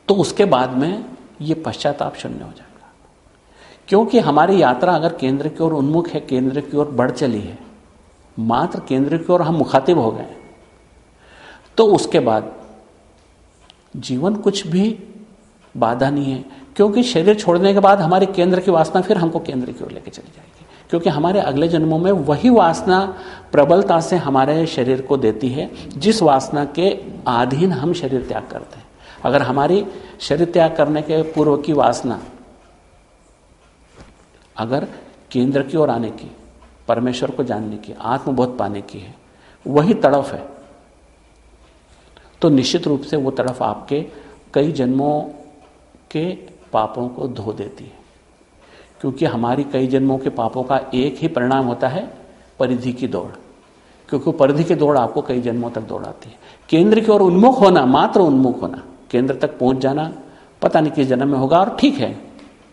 तो उसके बाद में ये पश्चाताप शून्य हो जाएगा। क्योंकि हमारी यात्रा अगर केंद्र की ओर उन्मुख है, केंद्र की ओर बढ़ चली है, मात्र केंद्र की ओर हम मुखातिब हो गए तो उसके बाद जीवन कुछ भी बाधा नहीं है। क्योंकि शरीर छोड़ने के बाद हमारे केंद्र की वासना फिर हमको केंद्र की ओर लेके चली जाएगी। क्योंकि हमारे अगले जन्मों में वही वासना प्रबलता से हमारे शरीर को देती है, जिस वासना के अधीन हम शरीर त्याग करते हैं। अगर हमारी शरीर त्याग करने के पूर्व की वासना अगर केंद्र की ओर आने की, परमेश्वर को जानने की, आत्मबोध पाने की है, वही तड़फ है तो निश्चित रूप से वो तड़फ आपके कई जन्मों के पापों को धो देती है। क्योंकि हमारी कई जन्मों के पापों का एक ही परिणाम होता है परिधि की दौड़। क्योंकि परिधि की दौड़ आपको कई जन्मों तक दौड़ाती है। केंद्र की ओर उन्मुख होना, मात्र उन्मुख होना, केंद्र तक पहुँच जाना, पता नहीं किस जन्म में होगा, और ठीक है,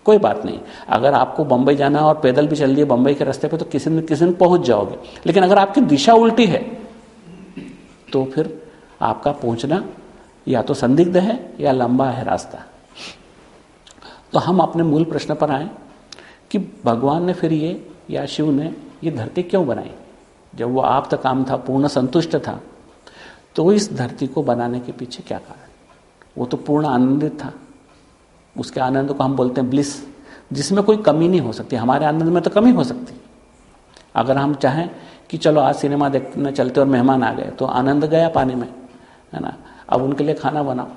कोई बात नहीं। अगर आपको बंबई जाना और पैदल भी चल दिए बंबई के रास्ते पे तो किसी न, किसी दिन पहुँच जाओगे। लेकिन अगर आपकी दिशा उल्टी है तो फिर आपका पहुँचना या तो संदिग्ध है या लंबा है रास्ता। तो हम अपने मूल प्रश्न पर आए। कि भगवान ने फिर ये, या शिव ने ये धरती क्यों बनाई? जब वो आप तक काम था, पूर्ण संतुष्ट था तो इस धरती को बनाने के पीछे क्या कारण? वो तो पूर्ण आनंदित था। उसके आनंद को हम बोलते हैं ब्लिस, जिसमें कोई कमी नहीं हो सकती। हमारे आनंद में तो कमी हो सकती। अगर हम चाहें कि चलो आज सिनेमा देखने चलते और मेहमान आ गए तो आनंद गया पानी में, है ना? अब उनके लिए खाना बनाओ।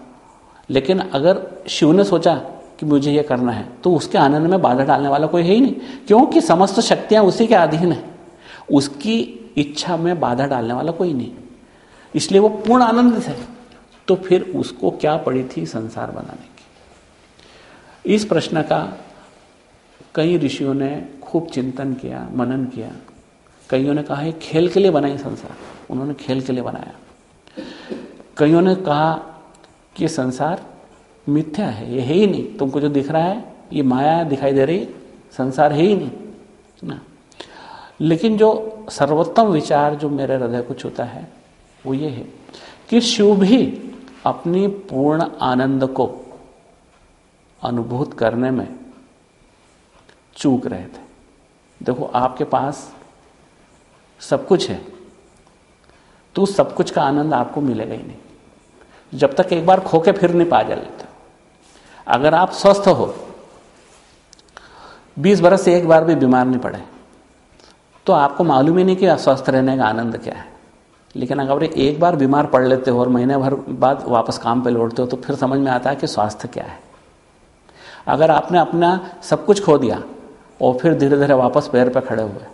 लेकिन अगर शिव ने सोचा कि मुझे ये करना है। तो उसके आनंद में बाधा डालने वाला कोई है ही नहीं। क्योंकि समस्त शक्तियाँ उसी के अधीन है। उसकी इच्छा में बाधा डालने वाला कोई नहीं। इसलिए वो पूर्ण आनंदित है तो फिर उसको क्या पड़ी थी संसार बनाने की? इस प्रश्न का कई ऋषियों ने खूब चिंतन किया, मनन किया। कईयों ने कहा खेल के लिए बनाई संसार। उन्होंने खेल के लिए बनाया। कईयों ने कहा कि संसार मिथ्या है, ये है ही नहीं। तुमको जो दिख रहा है, ये माया दिखाई दे रही, संसार है ही नहीं, ना। लेकिन जो सर्वोत्तम विचार जो मेरे हृदय को छूता है, वो ये है कि शिव भी अपनी पूर्ण आनंद को अनुभूत करने में चूक रहे थे। देखो, आपके पास सब कुछ है तो सब कुछ का आनंद आपको मिलेगा ही नहीं। जब तक एक बार खो के फिर नहीं पा जाते अगर आप स्वस्थ हो, बीस बरस से एक बार भी बीमार नहीं पड़े तो आपको मालूम ही नहीं कि स्वस्थ रहने का आनंद क्या है। लेकिन अगर एक बार बीमार पड़ लेते हो और महीने भर बाद वापस काम पे लौटते हो तो फिर समझ में आता है कि स्वास्थ्य क्या है। अगर आपने अपना सब कुछ खो दिया और फिर धीरे धीरे वापस पैर पर खड़े हुए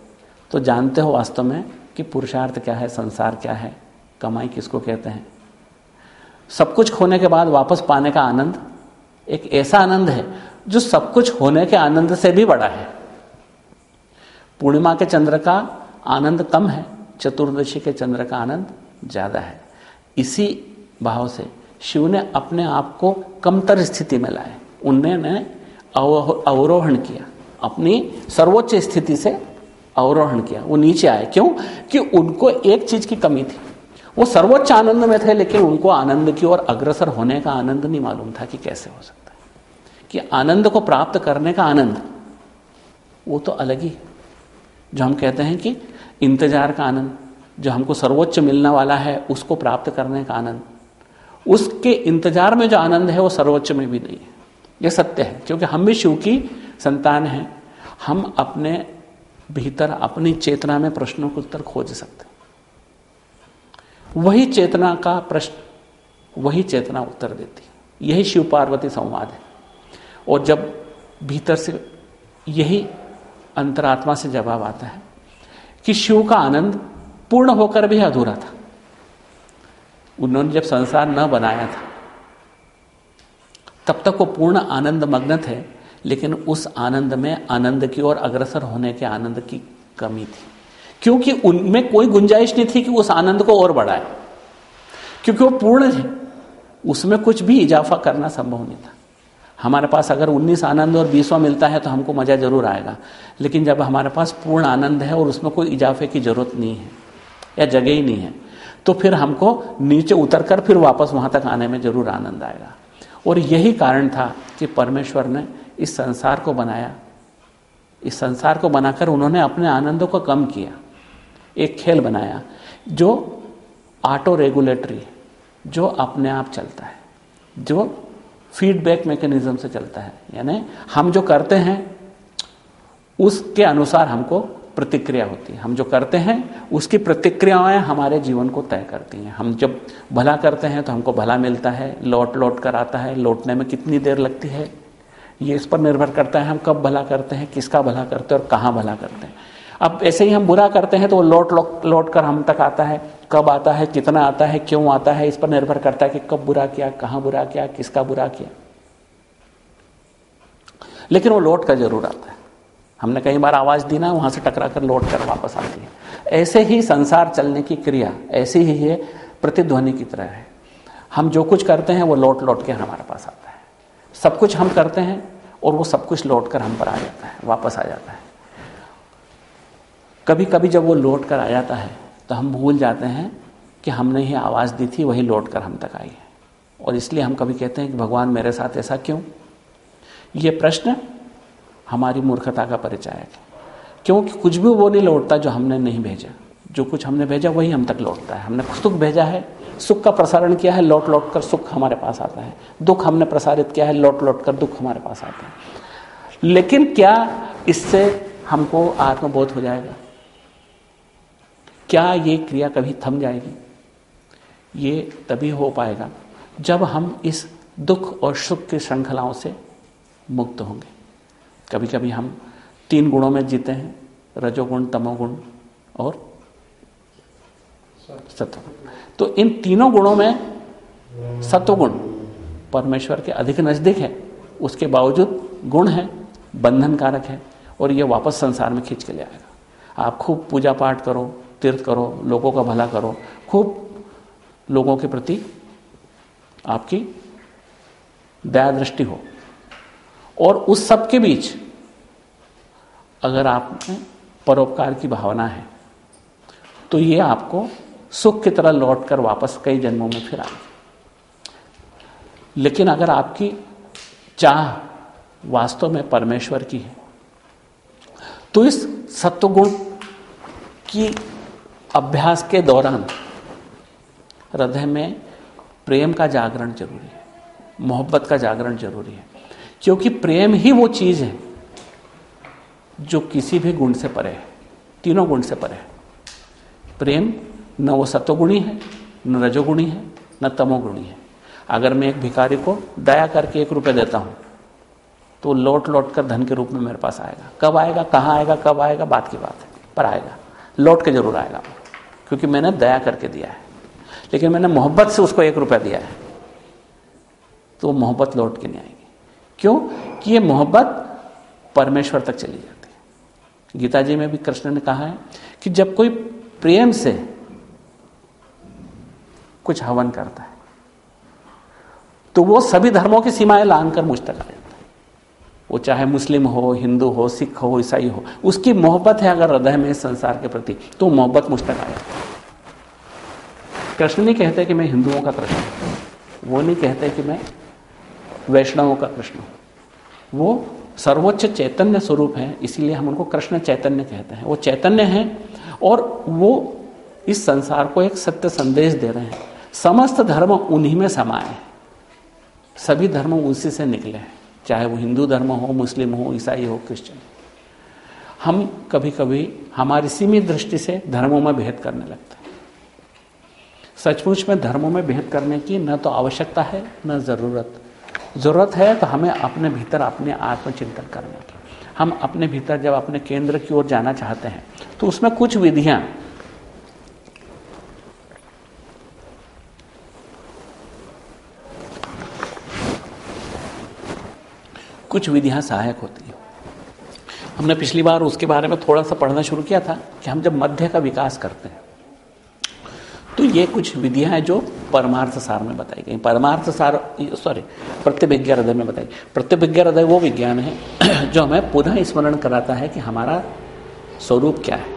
तो जानते हो वास्तव में कि पुरुषार्थ क्या है, संसार क्या है, कमाई किसको कहते हैं। सब कुछ खोने के बाद वापस पाने का आनंद एक ऐसा आनंद है, जो सब कुछ होने के आनंद से भी बड़ा है। पूर्णिमा के चंद्र का आनंद कम है, चतुर्दशी के चंद्र का आनंद ज़्यादा है। इसी भाव से शिव ने अपने आप को कमतर स्थिति में लाए उन्होंने अवरोहण किया। अपनी सर्वोच्च स्थिति से अवरोहण किया। वो नीचे आए। क्यों? कि उनको एक चीज़ की कमी थी। वो सर्वोच्च आनंद में थे, लेकिन उनको आनंद की ओर अग्रसर होने का आनंद नहीं मालूम था कि कैसे हो सकता है। कि आनंद को प्राप्त करने का आनंद, वो तो अलग ही। जो हम कहते हैं कि इंतज़ार का आनंद, जो हमको सर्वोच्च मिलने वाला है, उसको प्राप्त करने का आनंद। उसके इंतज़ार में जो आनंद है, वो सर्वोच्च में भी नहीं है। यह सत्य है, क्योंकि हम भी शिव की संतान हैं। हम अपने भीतर, अपनी चेतना में प्रश्नों के उत्तर खोज सकते वही चेतना का प्रश्न, वही चेतना उत्तर देती। यही शिव पार्वती संवाद है। और जब भीतर से यही अंतरात्मा से जवाब आता है कि शिव का आनंद पूर्ण होकर भी अधूरा था। उन्होंने जब संसार न बनाया था, तब तक वो पूर्ण आनंद मग्न थे, लेकिन उस आनंद में आनंद की ओर अग्रसर होने के आनंद की कमी थी। क्योंकि उनमें कोई गुंजाइश नहीं थी कि उस आनंद को और बढ़ाए। क्योंकि वो पूर्ण है उसमें कुछ भी इजाफा करना संभव नहीं था। हमारे पास अगर 19 आनंद और 20वां मिलता है तो हमको मज़ा ज़रूर आएगा। लेकिन जब हमारे पास पूर्ण आनंद है और उसमें कोई इजाफे की ज़रूरत नहीं है, या जगह ही नहीं है तो फिर हमको नीचे उतर कर फिर वापस वहाँ तक आने में ज़रूर आनंद आएगा। और यही कारण था कि परमेश्वर ने इस संसार को बनाया। इस संसार को बनाकर उन्होंने अपने आनंदों को कम किया। एक खेल बनाया, जो ऑटो रेगुलेटरी जो अपने आप चलता है, जो फीडबैक मैकेनिज्म से चलता है। यानी हम जो करते हैं, उसके अनुसार हमको प्रतिक्रिया होती है। हम जो करते हैं, उसकी प्रतिक्रियाएँ हमारे जीवन को तय करती हैं। हम जब भला करते हैं तो हमको भला मिलता है, लौट लौट कर आता है, लौटने में कितनी देर लगती है, ये इस पर निर्भर करता है हम कब भला करते हैं, किसका भला करते हैं और कहाँ भला करते हैं। अब ऐसे ही हम बुरा करते हैं तो वो लौट लौट कर हम तक आता है। कब आता है, कितना आता है, क्यों आता है, इस पर निर्भर करता है कि कब बुरा किया, कहाँ बुरा किया, किसका बुरा किया। लेकिन वो लौट कर ज़रूर आता है। हमने कई बार आवाज़ दी ना, वहाँ से टकरा कर लौट कर वापस आती है। ऐसे ही संसार चलने की क्रिया, ऐसी ही है, प्रतिध्वनि की तरह है। हम जो कुछ करते हैं, वो लौट लौट के हमारे पास आता है। सब कुछ हम करते हैं, और वो सब कुछ लौट कर हम पर आ जाता है, वापस आ जाता है। कभी कभी जब वो लौट कर आ जाता है तो हम भूल जाते हैं कि हमने ही आवाज़ दी थी, वही लौट कर हम तक आई है। और इसलिए हम कभी कहते हैं कि भगवान मेरे साथ ऐसा क्यों? ये प्रश्न हमारी मूर्खता का परिचय है। क्योंकि कुछ भी वो नहीं लौटता जो हमने नहीं भेजा। जो कुछ हमने भेजा, वही हम तक लौटता है। हमने सुख भेजा है। सुख का प्रसारण किया है, लौट लौट कर सुख हमारे पास आता है। दुख हमने प्रसारित किया है, लौट लौट कर दुख हमारे पास आता है। लेकिन क्या इससे हमको आत्मबोध हो जाएगा? क्या ये क्रिया कभी थम जाएगी? ये तभी हो पाएगा जब हम इस दुख और सुख की श्रृंखलाओं से मुक्त होंगे। कभी कभी हम तीन गुणों में जीते हैं, रजोगुण, तमोगुण और सत्वगुण तो इन तीनों गुणों में सत्वगुण परमेश्वर के अधिक नज़दीक है, उसके बावजूद गुण है बंधन कारक है और ये वापस संसार में खींच के ले आएगा। आप खूब पूजा पाठ करो तीर्थ करो, लोगों का भला करो, खूब लोगों के प्रति आपकी दया दृष्टि हो। और उस सब के बीच अगर आप में परोपकार की भावना है तो ये आपको सुख की तरह लौट कर वापस कई जन्मों में फिर आएगी। लेकिन अगर आपकी चाह वास्तव में परमेश्वर की है तो इस सत्वगुण की अभ्यास के दौरान हृदय में प्रेम का जागरण ज़रूरी है, मोहब्बत का जागरण ज़रूरी है, क्योंकि प्रेम ही वो चीज़ है जो किसी भी गुण से परे है, तीनों गुण से परे है। प्रेम न वो सत्वगुणी है, न रजोगुणी है, न तमोगुणी है। अगर मैं एक भिखारी को दया करके एक रुपये देता हूँ तो लौट लौट कर धन के रूप में मेरे पास आएगा। कब आएगा, कहाँ आएगा, कब आएगा, बात की बात है, पर आएगा, लौट के ज़रूर आएगा। क्योंकि मैंने दया करके दिया है। लेकिन मैंने मोहब्बत से उसको एक रुपया दिया है। तो मोहब्बत लौट के नहीं आएगी। क्यों? कि ये मोहब्बत परमेश्वर तक चली जाती है। गीता जी में भी कृष्ण ने कहा है कि जब कोई प्रेम से कुछ हवन करता है तो वो सभी धर्मों की सीमाएँ लांग कर मुझ तक आ जाता है। वो चाहे मुस्लिम हो, हिंदू हो, सिख हो, ईसाई हो, उसकी मोहब्बत है अगर हृदय में संसार के प्रति तो मोहब्बत मुझ तक आ जाती है कृष्ण नहीं कहते कि मैं हिंदुओं का कृष्ण हूँ। वो नहीं कहते कि मैं वैष्णवों का कृष्ण हूँ। वो सर्वोच्च चैतन्य स्वरूप है, इसीलिए हम उनको कृष्ण चैतन्य कहते हैं। वो चैतन्य है और वो इस संसार को एक सत्य संदेश दे रहे हैं। समस्त धर्म उन्हीं में समाये सभी धर्म उसी से निकले हैं। चाहे वो हिंदू धर्म हो, मुस्लिम हो, ईसाई हो, क्रिश्चियन हम कभी कभी हमारी सीमित दृष्टि से धर्मों में भेद करने लगते हैं। सचमुच में धर्मों में भेद करने की न तो आवश्यकता है, न ज़रूरत। ज़रूरत है तो हमें अपने भीतर अपने आत्मचिंतन करने की। हम अपने भीतर जब अपने केंद्र की ओर जाना चाहते हैं तो उसमें कुछ विधियाँ कुछ विधियाँ सहायक होती हैं। हमने पिछली बार उसके बारे में थोड़ा सा पढ़ना शुरू किया था कि हम जब मध्य का विकास करते हैं तो ये कुछ विधियाँ हैं जो परमार्थ सार में बताई गई परमार्थ सार सॉरी प्रत्यभिज्ञा हृदय में बताई। प्रत्यभिज्ञा हृदय वो विज्ञान है जो हमें पुनः स्मरण कराता है कि हमारा स्वरूप क्या है।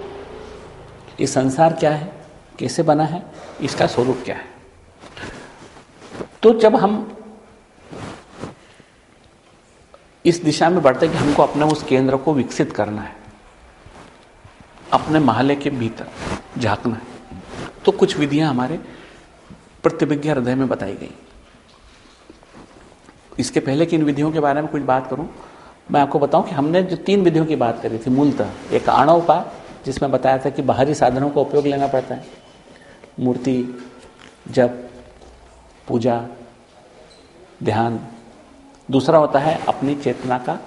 ये संसार क्या है? कैसे बना है? इसका स्वरूप क्या है? तो जब हम इस दिशा में बढ़ते कि हमको अपने उस केंद्र को विकसित करना है। अपने महले के भीतर झांकना है। तो कुछ विधियाँ हमारे प्रतिभिज्ञा हृदय में बताई गई। इसके पहले कि इन विधियों के बारे में कुछ बात करूँ, मैं आपको बताऊँ कि हमने जो तीन विधियों की बात करी थी, मूलतः एक आणव उपाय, जिसमें बताया था कि बाहरी साधनों का उपयोग लेना पड़ता है। मूर्ति, जप, पूजा, ध्यान दूसरा होता है अपनी चेतना का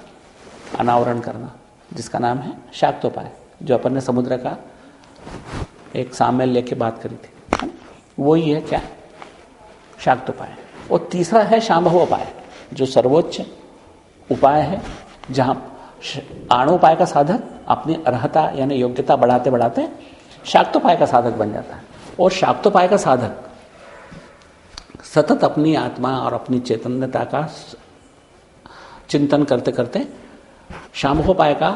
अनावरण करना, जिसका नाम है शाक्तोपाय, जो अपन ने समुद्र का एक साम्य लेके बात करी थी। वही है क्या? शाक्तोपाय। और तीसरा है शांभव उपाय, जो सर्वोच्च उपाय है, जहाँ आणोपाय का साधक अपनी अर्हता यानी योग्यता बढ़ाते बढ़ाते शाक्तोपाय का साधक बन जाता है। और शाक्तोपाय का साधक सतत अपनी आत्मा और अपनी चैतन्यता का चिंतन करते करते शाम्भोपाय का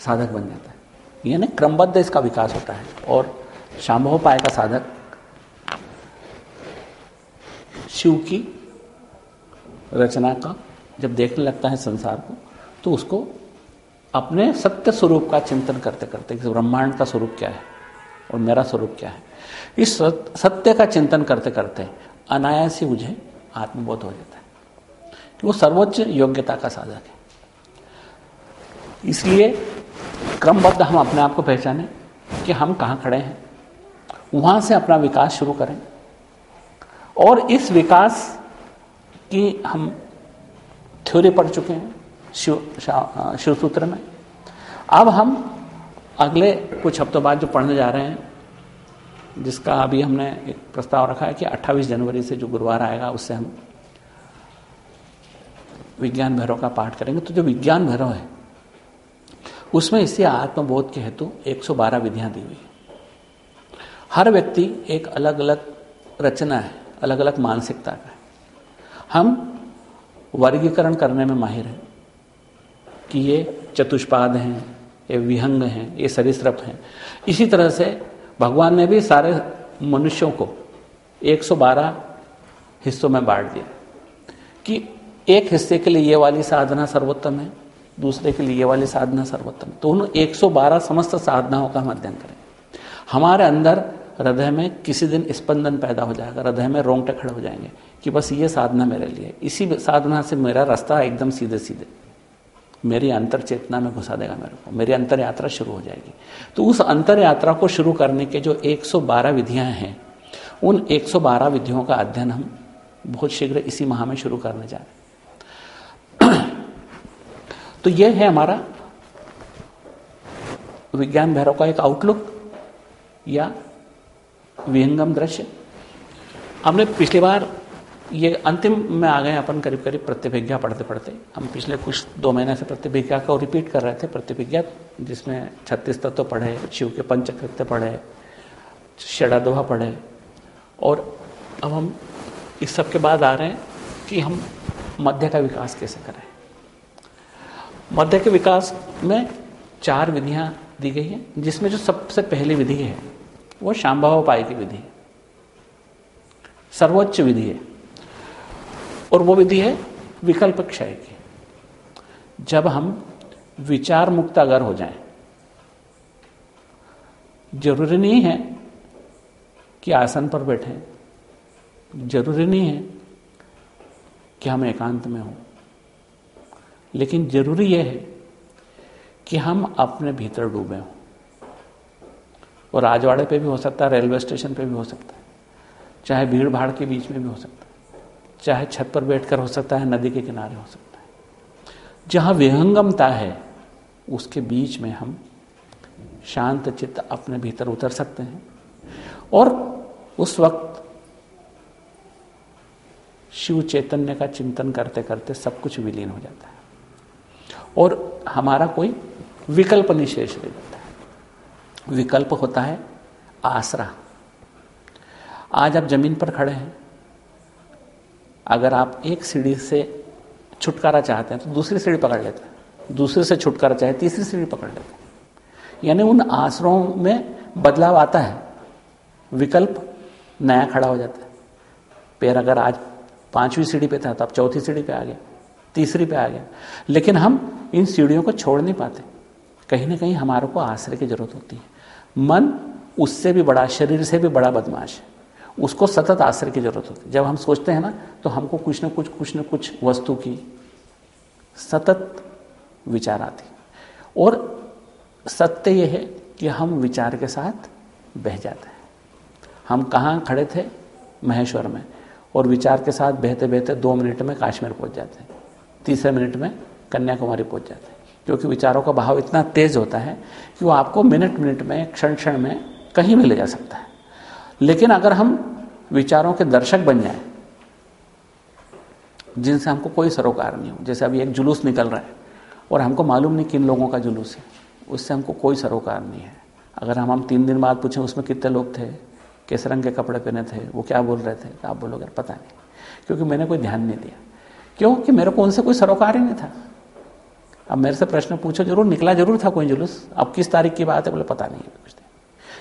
साधक बन जाता है। यानी क्रमबद्ध इसका विकास होता है और शाम्भोपाय का साधक शिव की रचना का जब देखने लगता है संसार को तो उसको अपने सत्य स्वरूप का चिंतन करते करते, कि ब्रह्मांड का स्वरूप क्या है और मेरा स्वरूप क्या है, इस सत्य का चिंतन करते करते अनायास ही मुझे आत्मबोध हो जाता है। वो सर्वोच्च योग्यता का साधक है। इसलिए क्रमबद्ध हम अपने आप को पहचाने कि हम कहाँ खड़े हैं। वहाँ से अपना विकास शुरू करें। और इस विकास की हम थ्योरी पढ़ चुके हैं शिव शिव सूत्र में। अब हम अगले कुछ हफ्तों बाद जो पढ़ने जा रहे हैं, जिसका अभी हमने एक प्रस्ताव रखा है कि 28 जनवरी से जो गुरुवार आएगा, उससे हम विज्ञान भैरव का पाठ करेंगे तो जो विज्ञान भैरव है, उसमें इससे आत्मबोध के हेतु 112 विधियाँ दी हुई हर व्यक्ति एक अलग अलग रचना है अलग अलग मानसिकता का है। हम वर्गीकरण करने में माहिर हैं कि ये चतुष्पाद हैं, ये विहंग हैं, ये सरिश्रप हैं। इसी तरह से भगवान ने भी सारे मनुष्यों को 112 हिस्सों में बांट दिया कि एक हिस्से के लिए ये वाली साधना सर्वोत्तम है, दूसरे के लिए ये वाली साधना सर्वोत्तम। तो उन 112 समस्त साधनाओं का हम अध्ययन करें। हमारे अंदर हृदय में किसी दिन स्पंदन पैदा हो जाएगा, हृदय में रोंगटे खड़े हो जाएँगे कि बस ये साधना मेरे लिए इसी साधना से मेरा रास्ता एकदम सीधे सीधे मेरी अंतर चेतना में घुसा देगा मेरे को, मेरी अंतर यात्रा शुरू हो जाएगी। तो उस अंतर यात्रा को शुरू करने के जो 112 विधियाँ हैं, उन 112 विधियों का अध्ययन हम बहुत शीघ्र इसी माह में शुरू करने जा रहे हैं। तो यह है हमारा विज्ञान भैरव का एक आउटलुक या विहंगम दृश्य। हमने पिछली बार ये अंतिम में आ गए अपन करीब करीब प्रतिभिज्ञा पढ़ते पढ़ते। हम पिछले कुछ दो महीने से प्रतिभिज्ञा को रिपीट कर रहे थे, प्रतिभिज्ञा जिसमें छत्तीस तत्व पढ़े, शिव के पंचकृत्य पढ़े षडादोहा पढ़े। और अब हम इस सब के बाद आ रहे हैं कि हम मध्य का विकास कैसे करें। मध्य के विकास में चार विधियाँ दी गई हैं, जिसमें जो सबसे पहली विधि है, वो शाम्भाव उपाय की विधि है। सर्वोच्च विधि है। और वो विधि है विकल्प क्षय की। जब हम विचार मुक्त अगर हो जाएँ, ज़रूरी नहीं है कि आसन पर बैठे, ज़रूरी नहीं है कि हम एकांत में हों। लेकिन ज़रूरी यह है कि हम अपने भीतर डूबे हों। और राजवाड़े पे भी हो सकता है, रेलवे स्टेशन पे भी हो सकता है, चाहे भीड़ भाड़ के बीच में भी हो सकता है, चाहे छत पर बैठकर हो सकता है, नदी के किनारे हो सकता है। जहाँ विहंगमता है, उसके बीच में हम शांत चित्त अपने भीतर उतर सकते हैं। और उस वक्त शिव चैतन्य का चिंतन करते करते सब कुछ विलीन हो जाता है। और हमारा कोई विकल्प निशेष रह जाता है। विकल्प होता है आसरा। आज आप ज़मीन पर खड़े हैं। अगर आप एक सीढ़ी से छुटकारा चाहते हैं तो दूसरी सीढ़ी पकड़ लेते हैं। दूसरे से छुटकारा चाहे तीसरी सीढ़ी पकड़ लेते हैं। यानी उन आश्रमों में बदलाव आता है। विकल्प नया खड़ा हो जाता है। पैर अगर आज पांचवी सीढ़ी पे था तो आप चौथी सीढ़ी पे आ गया तीसरी पे आ गया। लेकिन हम इन सीढ़ियों को छोड़ नहीं पाते। कहीं ना कहीं हमारे को आश्रय की ज़रूरत होती है। मन उससे भी बड़ा, शरीर से भी बड़ा बदमाश है। उसको सतत आश्रय की ज़रूरत होती है। जब हम सोचते हैं ना तो हमको कुछ ना कुछ कुछ ना कुछ वस्तु की सतत विचार आती और सत्य यह है कि हम विचार के साथ बह जाते हैं। हम कहाँ खड़े थे? महेश्वर में। और विचार के साथ बहते बहते दो मिनट में काश्मीर पहुँच जाते हैं। तीसरे मिनट में कन्याकुमारी पहुँच जाते हैं, क्योंकि विचारों का भाव इतना तेज होता है कि वो आपको मिनट मिनट में, क्षण क्षण में कहीं भी ले जा सकता है। लेकिन अगर हम विचारों के दर्शक बन जाए, जिनसे हमको कोई सरोकार नहीं हो, जैसे अभी एक जुलूस निकल रहा है, और हमको मालूम नहीं किन लोगों का जुलूस है, उससे हमको कोई सरोकार नहीं है। अगर हम हम तीन दिन बाद पूछें, उसमें कितने लोग थे, किस रंग के कपड़े पहने थे, वो क्या बोल रहे थे, आप बोलोगे, पता नहीं, क्योंकि मैंने कोई ध्यान नहीं दिया। क्यों कि मेरे को उनसे कोई सरोकार ही नहीं था। अब मेरे से प्रश्न पूछो, ज़रूर निकला ज़रूर था कोई जुलूस। अब किस तारीख की बात है, बोले, पता नहीं कुछ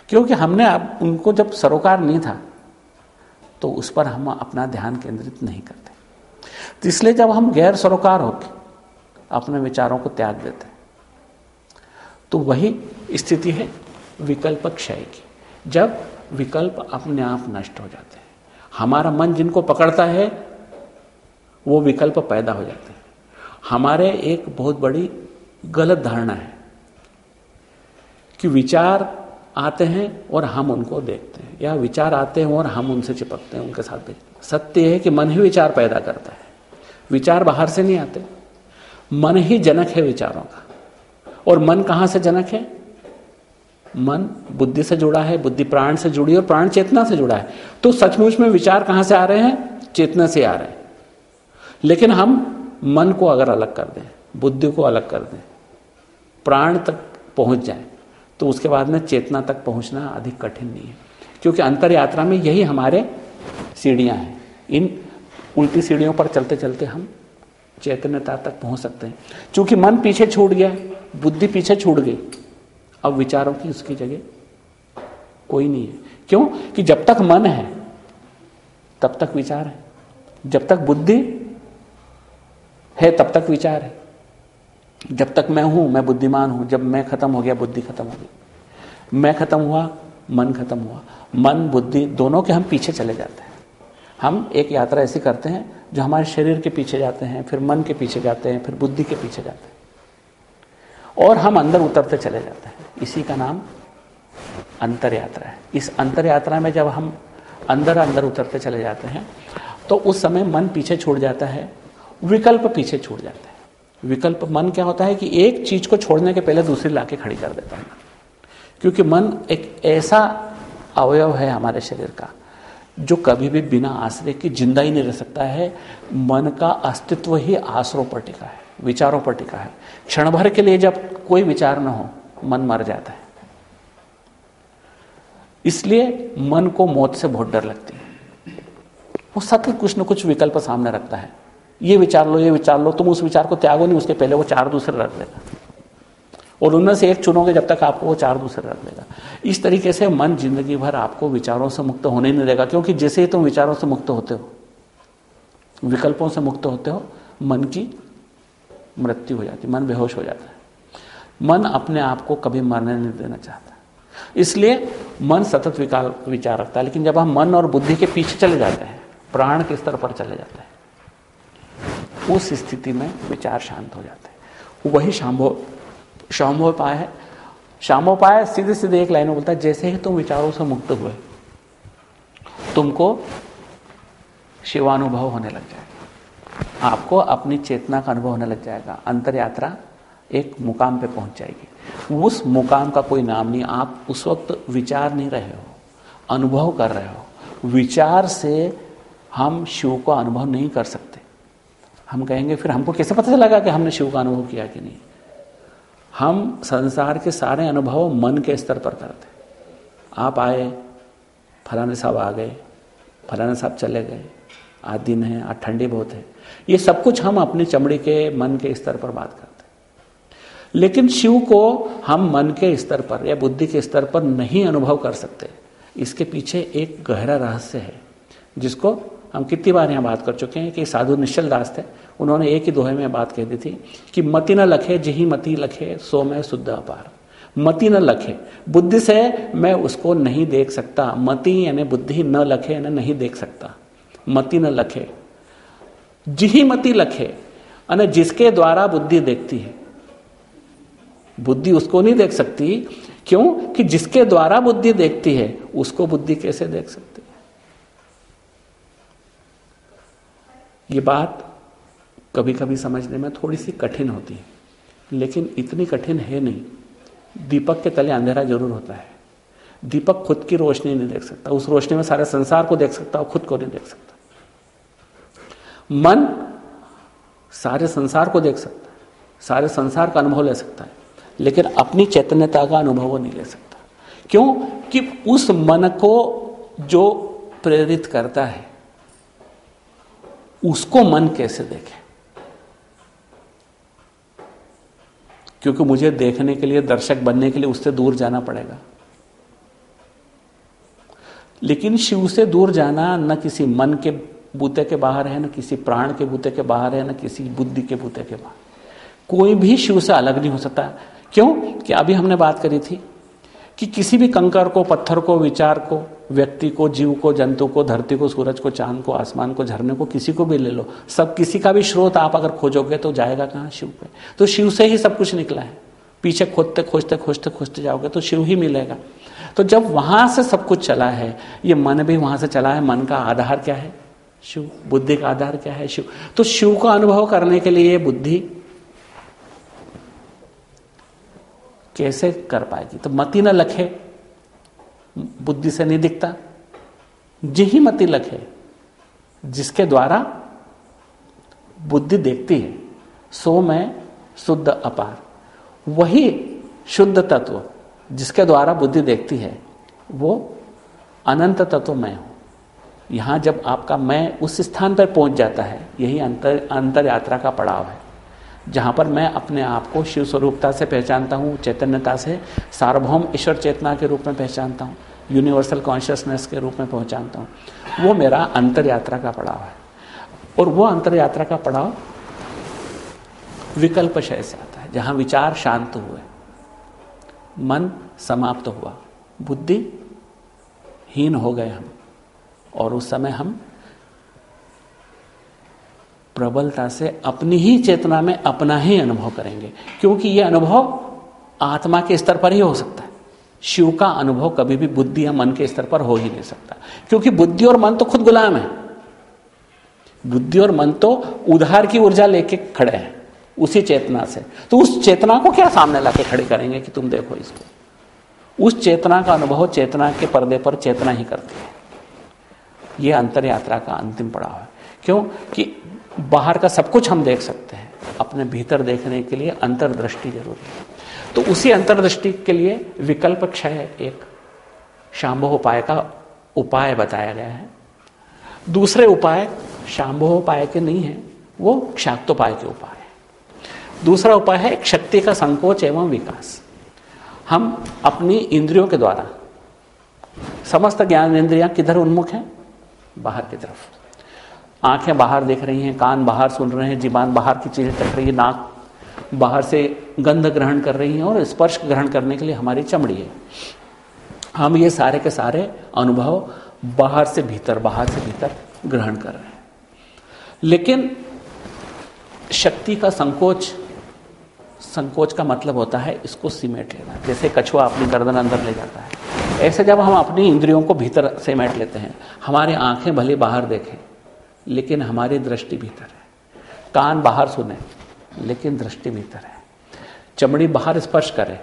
क्योंकि हमने अब उनको जब सरोकार नहीं था तो उस पर हम अपना ध्यान केंद्रित नहीं करते। तो इसलिए जब हम गैर सरोकार होकर अपने विचारों को त्याग देते तो वही स्थिति है विकल्प क्षय की। जब विकल्प अपने आप नष्ट हो जाते हैं, हमारा मन जिनको पकड़ता है वो विकल्प पैदा हो जाते हैं। हमारे एक बहुत बड़ी गलत धारणा है कि विचार आते हैं और हम उनको देखते हैं। या विचार आते हैं और हम उनसे चिपकते हैं, उनके साथ भेजते सत्य है कि मन ही विचार पैदा करता है। विचार बाहर से नहीं आते। मन ही जनक है विचारों का। और मन कहाँ से जनक है? मन बुद्धि से जुड़ा है, बुद्धि प्राण से जुड़ी और प्राण चेतना से जुड़ा है। तो सचमुच में विचार कहाँ से आ रहे हैं? चेतना से आ रहे हैं। लेकिन हम मन को अगर अलग कर दें, बुद्धि को अलग कर दें, प्राण तक पहुँच जाए तो उसके बाद में चेतना तक पहुँचना अधिक कठिन नहीं है। क्योंकि अंतर यात्रा में यही हमारे सीढ़ियाँ हैं। इन उल्टी सीढ़ियों पर चलते चलते हम चैतन्यता तक पहुँच सकते हैं। क्योंकि मन पीछे छूट गया, बुद्धि पीछे छूट गई, अब विचारों की उसकी जगह कोई नहीं है। क्यों? कि जब तक मन है, तब तक विचार है। जब तक बुद्धि है, तब तक विचार है। जब तक मैं हूँ, मैं बुद्धिमान हूँ, जब मैं खत्म हो गया, बुद्धि खत्म हो गई। मैं खत्म हुआ, मन खत्म हुआ। मन, बुद्धि दोनों के हम पीछे चले जाते हैं। हम एक यात्रा ऐसी करते हैं, जो हमारे शरीर के पीछे जाते हैं, फिर मन के पीछे जाते हैं, फिर बुद्धि के पीछे जाते हैं। और हम अंदर उतरते चले जाते हैं। इसी का नाम अंतर यात्रा है। इस अंतर यात्रा में जब हम अंदर अंदर उतरते चले जाते हैं तो उस समय मन पीछे छूट जाता है विकल्प पीछे छूट जाता है। विकल्प, मन क्या होता है कि एक चीज़ को छोड़ने के पहले दूसरी लाके खड़ी कर देता है क्योंकि मन एक ऐसा अवयव है हमारे शरीर का, जो कभी भी बिना आश्रय की ज़िंदा ही नहीं रह सकता है। मन का अस्तित्व ही आश्रो पर टिका है, विचारों पर टिका है। क्षण भर के लिए जब कोई विचार न हो, मन मर जाता है। इसलिए मन को मौत से बहुत डर लगती है। वो सतत कुछ न कुछ विकल्प सामने रखता है। ये विचार लो, ये विचार लो, तुम उस विचार को त्यागो नहीं, उसके पहले वो चार दूसरे रख देगा और उनमें से एक चुनोगे जब तक आपको वो चार दूसरे रख देगा इस तरीके से मन ज़िंदगी भर आपको विचारों से मुक्त होने नहीं देगा, क्योंकि जैसे ही तुम विचारों से मुक्त होते हो, विकल्पों से मुक्त होते हो, मन की मृत्यु हो जाती, मन बेहोश हो जाता है। मन अपने आप को कभी मरने नहीं देना चाहता। इसलिए मन सतत विचार रखता है, लेकिन जब हम मन और बुद्धि के पीछे चले जाते हैं, प्राण के स्तर पर चले जाते हैं उस स्थिति में विचार शांत हो जाते हैं। वही शाम्भो शाम्भोपाय है। शामोपाय सीधे सीधे एक लाइन में बोलता है, जैसे ही तुम विचारों से मुक्त हुए, तुमको शिवानुभव होने लग जाएगा। आपको अपनी चेतना का अनुभव होने लग जाएगा। अंतर यात्रा एक मुकाम पे पहुँच जाएगी। उस मुकाम का कोई नाम नहीं। आप उस वक्त विचार नहीं रहे हो, अनुभव कर रहे हो। विचार से हम शिव का अनुभव नहीं कर सकते। हम कहेंगे, फिर हमको कैसे पता चलेगा कि हमने शिव का अनुभव किया कि नहीं? हम संसार के सारे अनुभव मन के स्तर पर करते आप आए, फलाने साहब आ गए, फलाने साहब चले गए, आज दिन है, आज ठंडी बहुत है। ये सब कुछ हम अपनी चमड़ी के, मन के स्तर पर बात करते लेकिन शिव को हम मन के स्तर पर या बुद्धि के स्तर पर नहीं अनुभव कर सकते। इसके पीछे एक गहरा रहस्य है, जिसको हम कितनी बार यहाँ बात कर चुके हैं कि साधु निश्चल दास थे। उन्होंने एक ही दोहे में बात कह दी थी कि मति न लखे, जही मति लखे, सो मैं शुद्ध अपार। मति न लखे। बुद्धि से मैं उसको नहीं देख सकता। मति यानी बुद्धि न लखे, यानी नहीं देख सकता। मति न लखे। जिही मति लखे, यानी जिसके द्वारा बुद्धि देखती है। बुद्धि उसको नहीं देख सकती। क्यों? कि जिसके द्वारा बुद्धि देखती है, उसको बुद्धि कैसे देख सकती है? ये बात कभी कभी समझने में थोड़ी सी कठिन होती है। लेकिन इतनी कठिन है नहीं। दीपक के तले अंधेरा ज़रूर होता है। दीपक खुद की रोशनी नहीं देख सकता। उस रोशनी में सारे संसार को देख सकता और खुद को नहीं देख सकता। मन सारे संसार को देख सकता है। सारे संसार का अनुभव ले सकता है। लेकिन अपनी चैतन्यता का अनुभव वो नहीं ले सकता। क्यों? कि उस मन को जो प्रेरित करता है, उसको मन कैसे देखे? क्योंकि मुझे देखने के लिए, दर्शक बनने के लिए उससे दूर जाना पड़ेगा। लेकिन शिव से दूर जाना न किसी मन के बूते के बाहर है, न किसी प्राण के बूते के बाहर है, न किसी बुद्धि के बूते के बाहर। कोई भी शिव से अलग नहीं हो सकता। क्यों? कि अभी हमने बात करी थी कि किसी भी कंकर को, पत्थर को, विचार को व्यक्ति को, जीव को, जंतु को, धरती को, सूरज को, चाँद को, आसमान को, झरने को, किसी को भी ले लो। सब किसी का भी स्रोत आप अगर खोजोगे तो जाएगा कहाँ शिव पे? तो शिव से ही सब कुछ निकला है। पीछे खोजते खोजते खोजते खोजते जाओगे तो शिव ही मिलेगा। तो जब वहाँ से सब कुछ चला है, ये मन भी वहाँ से चला है, मन का आधार क्या है? शिव। बुद्धि का आधार क्या है? शिव। तो शिव का अनुभव करने के लिए बुद्धि कैसे कर पाएगी? तो मति न लखे। बुद्धि से नहीं दिखता। जी मति है, जिसके द्वारा बुद्धि देखती है। सो में शुद्ध अपार। वही शुद्ध तत्व जिसके द्वारा बुद्धि देखती है, वो अनंत तत्व मैं हूँ। यहाँ जब आपका मैं उस स्थान पर पहुँच जाता है, यही अंतर अंतर यात्रा का पड़ाव है। जहाँ पर मैं अपने आप को शिव स्वरूपता से पहचानता हूँ, चैतन्यता से, सार्वभौम ईश्वर चेतना के रूप में पहचानता हूँ यूनिवर्सल कॉन्शियसनेस के रूप में पहचानता हूँ। वो मेरा अंतर यात्रा का पड़ाव है। और वो अंतर यात्रा का पड़ाव विकल्प शय से आता है, जहाँ विचार शांत हुए, मन समाप्त हुआ, बुद्धि हीन हो गए हम, और उस समय हम प्रबलता से अपनी ही चेतना में अपना ही अनुभव करेंगे। क्योंकि यह अनुभव आत्मा के स्तर पर ही हो सकता है। शिव का अनुभव कभी भी बुद्धि या मन के स्तर पर हो ही नहीं सकता। क्योंकि बुद्धि और मन तो खुद गुलाम है। बुद्धि और मन तो उधार की ऊर्जा लेके खड़े हैं, उसी चेतना से। तो उस चेतना को क्या सामने लाके खड़े करेंगे कि तुम देखो इसको? उस चेतना का अनुभव चेतना के पर्दे पर चेतना ही करती है। यह अंतर यात्रा का अंतिम पड़ाव है। क्यों? कि बाहर का सब कुछ हम देख सकते हैं। अपने भीतर देखने के लिए अंतर्दृष्टि ज़रूरी है। तो उसी अंतर्दृष्टि के लिए विकल्प क्षय एक शाम्भो उपाय का उपाय बताया गया है। दूसरे उपाय शाम्भो उपाय के नहीं है, वो क्षाक्तोपाय के उपाय है। दूसरा उपाय है शक्ति का संकोच एवं विकास। हम अपनी इंद्रियों के द्वारा, समस्त ज्ञान इंद्रियाँ किधर उन्मुख हैं? बाहर की तरफ़। आँखें बाहर देख रही हैं, कान बाहर सुन रहे हैं, जीबान बाहर की चीज़ें तक रही है, नाक बाहर से गंध ग्रहण कर रही हैं और स्पर्श ग्रहण करने के लिए हमारी चमड़ी है। हम ये सारे के सारे अनुभव बाहर से भीतर, बाहर से भीतर ग्रहण कर रहे हैं। लेकिन शक्ति का संकोच संकोच का मतलब होता है इसको सीमेंट लेना। जैसे कछुआ अपनी गर्दन अंदर ले जाता है। ऐसे जब हम अपनी इंद्रियों को भीतर समेट लेते हैं, हमारी आँखें भले बाहर देखें लेकिन हमारी दृष्टि भीतर है। कान बाहर सुने, लेकिन दृष्टि भीतर है। चमड़ी बाहर स्पर्श करे,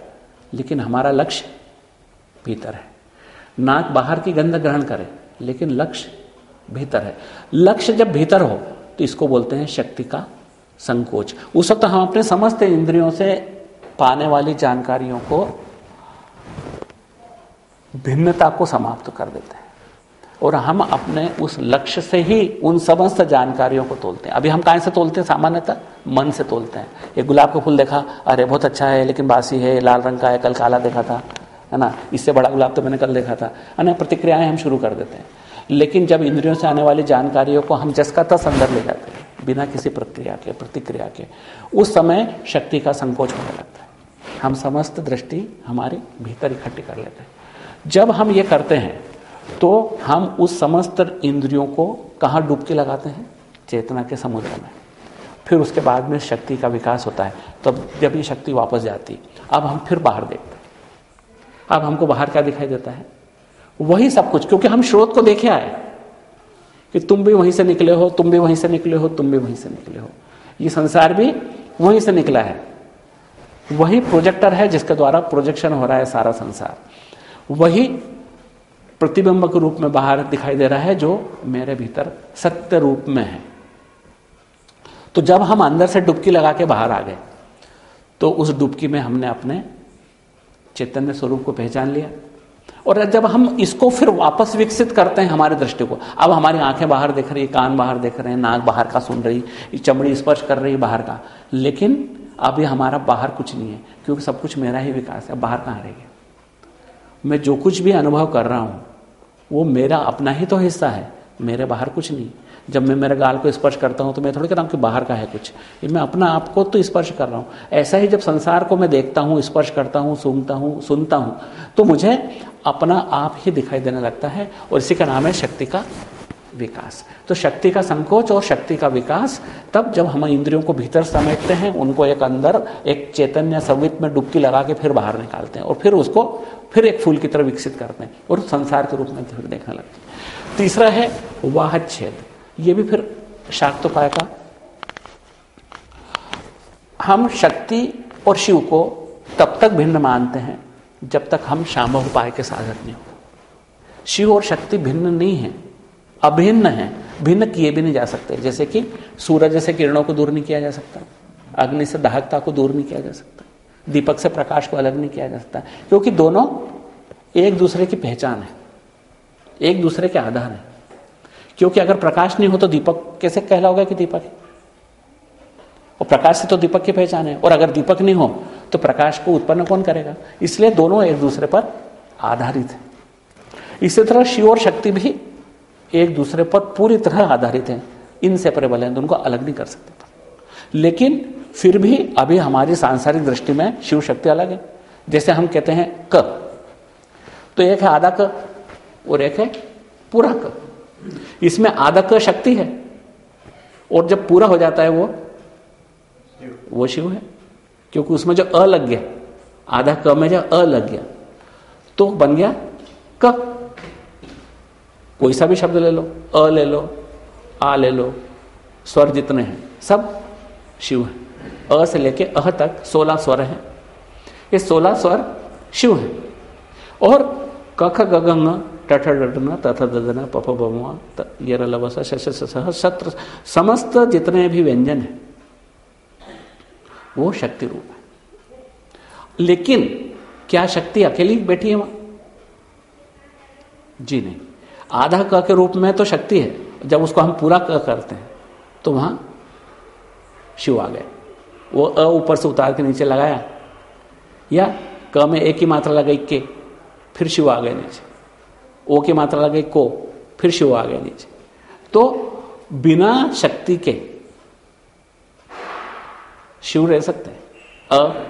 लेकिन हमारा लक्ष्य भीतर है। नाक बाहर की गंध ग्रहण करे, लेकिन लक्ष्य भीतर है। लक्ष्य जब भीतर हो तो इसको बोलते हैं शक्ति का संकोच। उस वक्त हम अपने समस्त इंद्रियों से पाने वाली जानकारियों को भिन्नता को समाप्त कर देते हैं। और हम अपने उस लक्ष्य से ही उन समस्त जानकारियों को तोलते हैं। अभी हम कहा से तोलते हैं? सामान्यतः मन से तोलते हैं। एक गुलाब का फूल देखा, अरे बहुत अच्छा है, लेकिन बासी है, लाल रंग का है, कल काला देखा था, है ना? इससे बड़ा गुलाब तो मैंने कल देखा था, है ना? प्रतिक्रियाएँ हम शुरू कर देते हैं। लेकिन जब इंद्रियों से आने वाली जानकारियों को हम जस का तस अंदर ले जाते हैं, बिना किसी प्रक्रिया के, प्रतिक्रिया के, उस समय शक्ति का संकोच होने लगता है। हम समस्त दृष्टि हमारे भीतर इकट्ठी कर लेते हैं। जब हम ये करते हैं तो हम उस समस्त इंद्रियों को कहाँ डुबकी लगाते हैं? चेतना के समुद्र में। फिर उसके बाद में शक्ति का विकास होता है। तब तो जब ये शक्ति वापस जाती, अब हम फिर बाहर देखते अब हमको बाहर क्या दिखाई देता है? वही सब कुछ, क्योंकि हम स्रोत को देखे आए। कि तुम भी वहीं से निकले हो, तुम भी वहीं से निकले हो, तुम भी वहीं से निकले हो। ये संसार भी वहीं से निकला है। वही प्रोजेक्टर है जिसके द्वारा प्रोजेक्शन हो रहा है सारा संसार। वही प्रतिबिंब के रूप में बाहर दिखाई दे रहा है, जो मेरे भीतर सत्य रूप में है। तो जब हम अंदर से डुबकी लगा के बाहर आ गए तो उस डुबकी में हमने अपने चैतन्य स्वरूप को पहचान लिया। और जब हम इसको फिर वापस विकसित करते हैं हमारे दृष्टि को, अब हमारी आँखें बाहर देख रही, कान बाहर देख रहे हैं, नाक बाहर का सुन रही चमड़ी स्पर्श कर रही बाहर का। लेकिन अभी हमारा बाहर कुछ नहीं है, क्योंकि सब कुछ मेरा ही विकास है बाहर कहाँ रहेगा मैं जो कुछ भी अनुभव कर रहा हूँ, वो मेरा अपना ही तो हिस्सा है, मेरे बाहर कुछ नहीं। जब मैं मेरे गाल को स्पर्श करता हूँ तो मैं थोड़ी कहता हूँ कि बाहर का है कुछ। ये मैं अपना आप को तो स्पर्श कर रहा हूँ। ऐसा ही जब संसार को मैं देखता हूँ, स्पर्श करता हूँ, सुनता हूँ सुनता हूँ तो मुझे अपना आप ही दिखाई देने लगता है, और इसी का नाम है शक्ति का विकास। तो शक्ति का संकोच और शक्ति का विकास, तब जब हम इंद्रियों को भीतर समेटते हैं, उनको एक अंदर, एक चैतन्य संवित में डुबकी लगा के फिर बाहर निकालते हैं और फिर उसको, फिर एक फूल की तरह विकसित करते हैं और संसार के रूप में फिर देखने लगते हैं। तीसरा है वाह छेद। ये भी फिर शाक्तोपाय का। हम शक्ति और शिव को तब तक भिन्न मानते हैं जब तक हम शाम उपाय के साधक नहीं हो शिव और शक्ति भिन्न नहीं है। अभिन्न है, भिन्न किए भी नहीं जा सकते। जैसे कि सूरज से किरणों को दूर नहीं किया जा सकता, अग्नि से दाहकता को दूर नहीं किया जा सकता, दीपक से प्रकाश को अलग नहीं किया जा सकता, क्योंकि दोनों एक दूसरे की पहचान है, एक दूसरे के आधार है। क्योंकि अगर प्रकाश नहीं हो तो दीपक कैसे कहलाओगे कि दीपक है? और प्रकाश से तो दीपक की पहचान है, और अगर दीपक नहीं हो तो प्रकाश को उत्पन्न कौन करेगा? इसलिए दोनों एक दूसरे पर आधारित है। इसी तरह शिव और शक्ति भी एक दूसरे पर पूरी तरह आधारित हैं। इनसेपरेबल हैं तो उनको अलग नहीं कर सकते लेकिन फिर भी अभी हमारी सांसारिक दृष्टि में शिव शक्ति अलग है। जैसे हम कहते हैं क। तो एक है आधा क, और एक है पूरा क। इसमें आधा क शक्ति है, और जब पूरा हो जाता है वो वो शिव है। क्योंकि उसमें जो अ लग गया, आधा क में जो अ लग गया तो बन गया क। कोई सा भी शब्द ले लो, अ ले लो, आ ले लो, स्वर जितने हैं, सब शिव हैं। अ से लेके अह तक सोलह स्वर हैं। ये सोलह स्वर शिव है। और कख गगंग टठ डटना तथ ददना पफ बमुआ ये लवस शत्र, समस्त जितने भी व्यंजन हैं, वो शक्ति रूप है। लेकिन क्या शक्ति अकेली बैठी है वहाँ? जी नहीं। आधा क के रूप में तो शक्ति है। जब उसको हम पूरा क करते हैं तो वहाँ शिव आ गए। वो अ ऊपर से उतार के नीचे लगाया। या क में एक ही मात्रा लगाई के, फिर शिव आ गए नीचे। ओ की मात्रा लगाई को, फिर शिव आ गए नीचे। तो बिना शक्ति के शिव रह सकते हैं। अ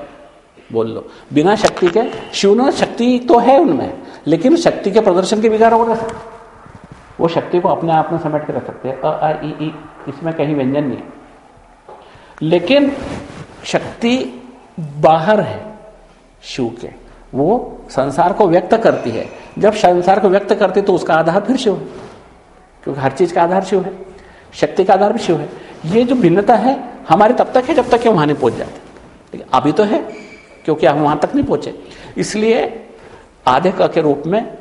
बोल लो। बिना शक्ति के शिव न, शक्ति तो है उनमें, लेकिन शक्ति के प्रदर्शन के बिगाड़ हो रहा। वो शक्ति को अपने आप में समेट के रख सकते हैं। अ ई ई, इसमें कहीं व्यंजन नहीं है। लेकिन शक्ति बाहर है, शिव के। वो संसार को व्यक्त करती है। जब संसार को व्यक्त करती है तो उसका आधार फिर शिव है। क्योंकि हर चीज़ का आधार शिव है। शक्ति का आधार भी शिव है। ये जो भिन्नता है, हमारे तब तक है जब तक कि वहाँ नहीं पहुँच जाते। लेकिन अभी तो है, क्योंकि हम वहाँ तक नहीं पहुँचे। इसलिए आधे क के रूप में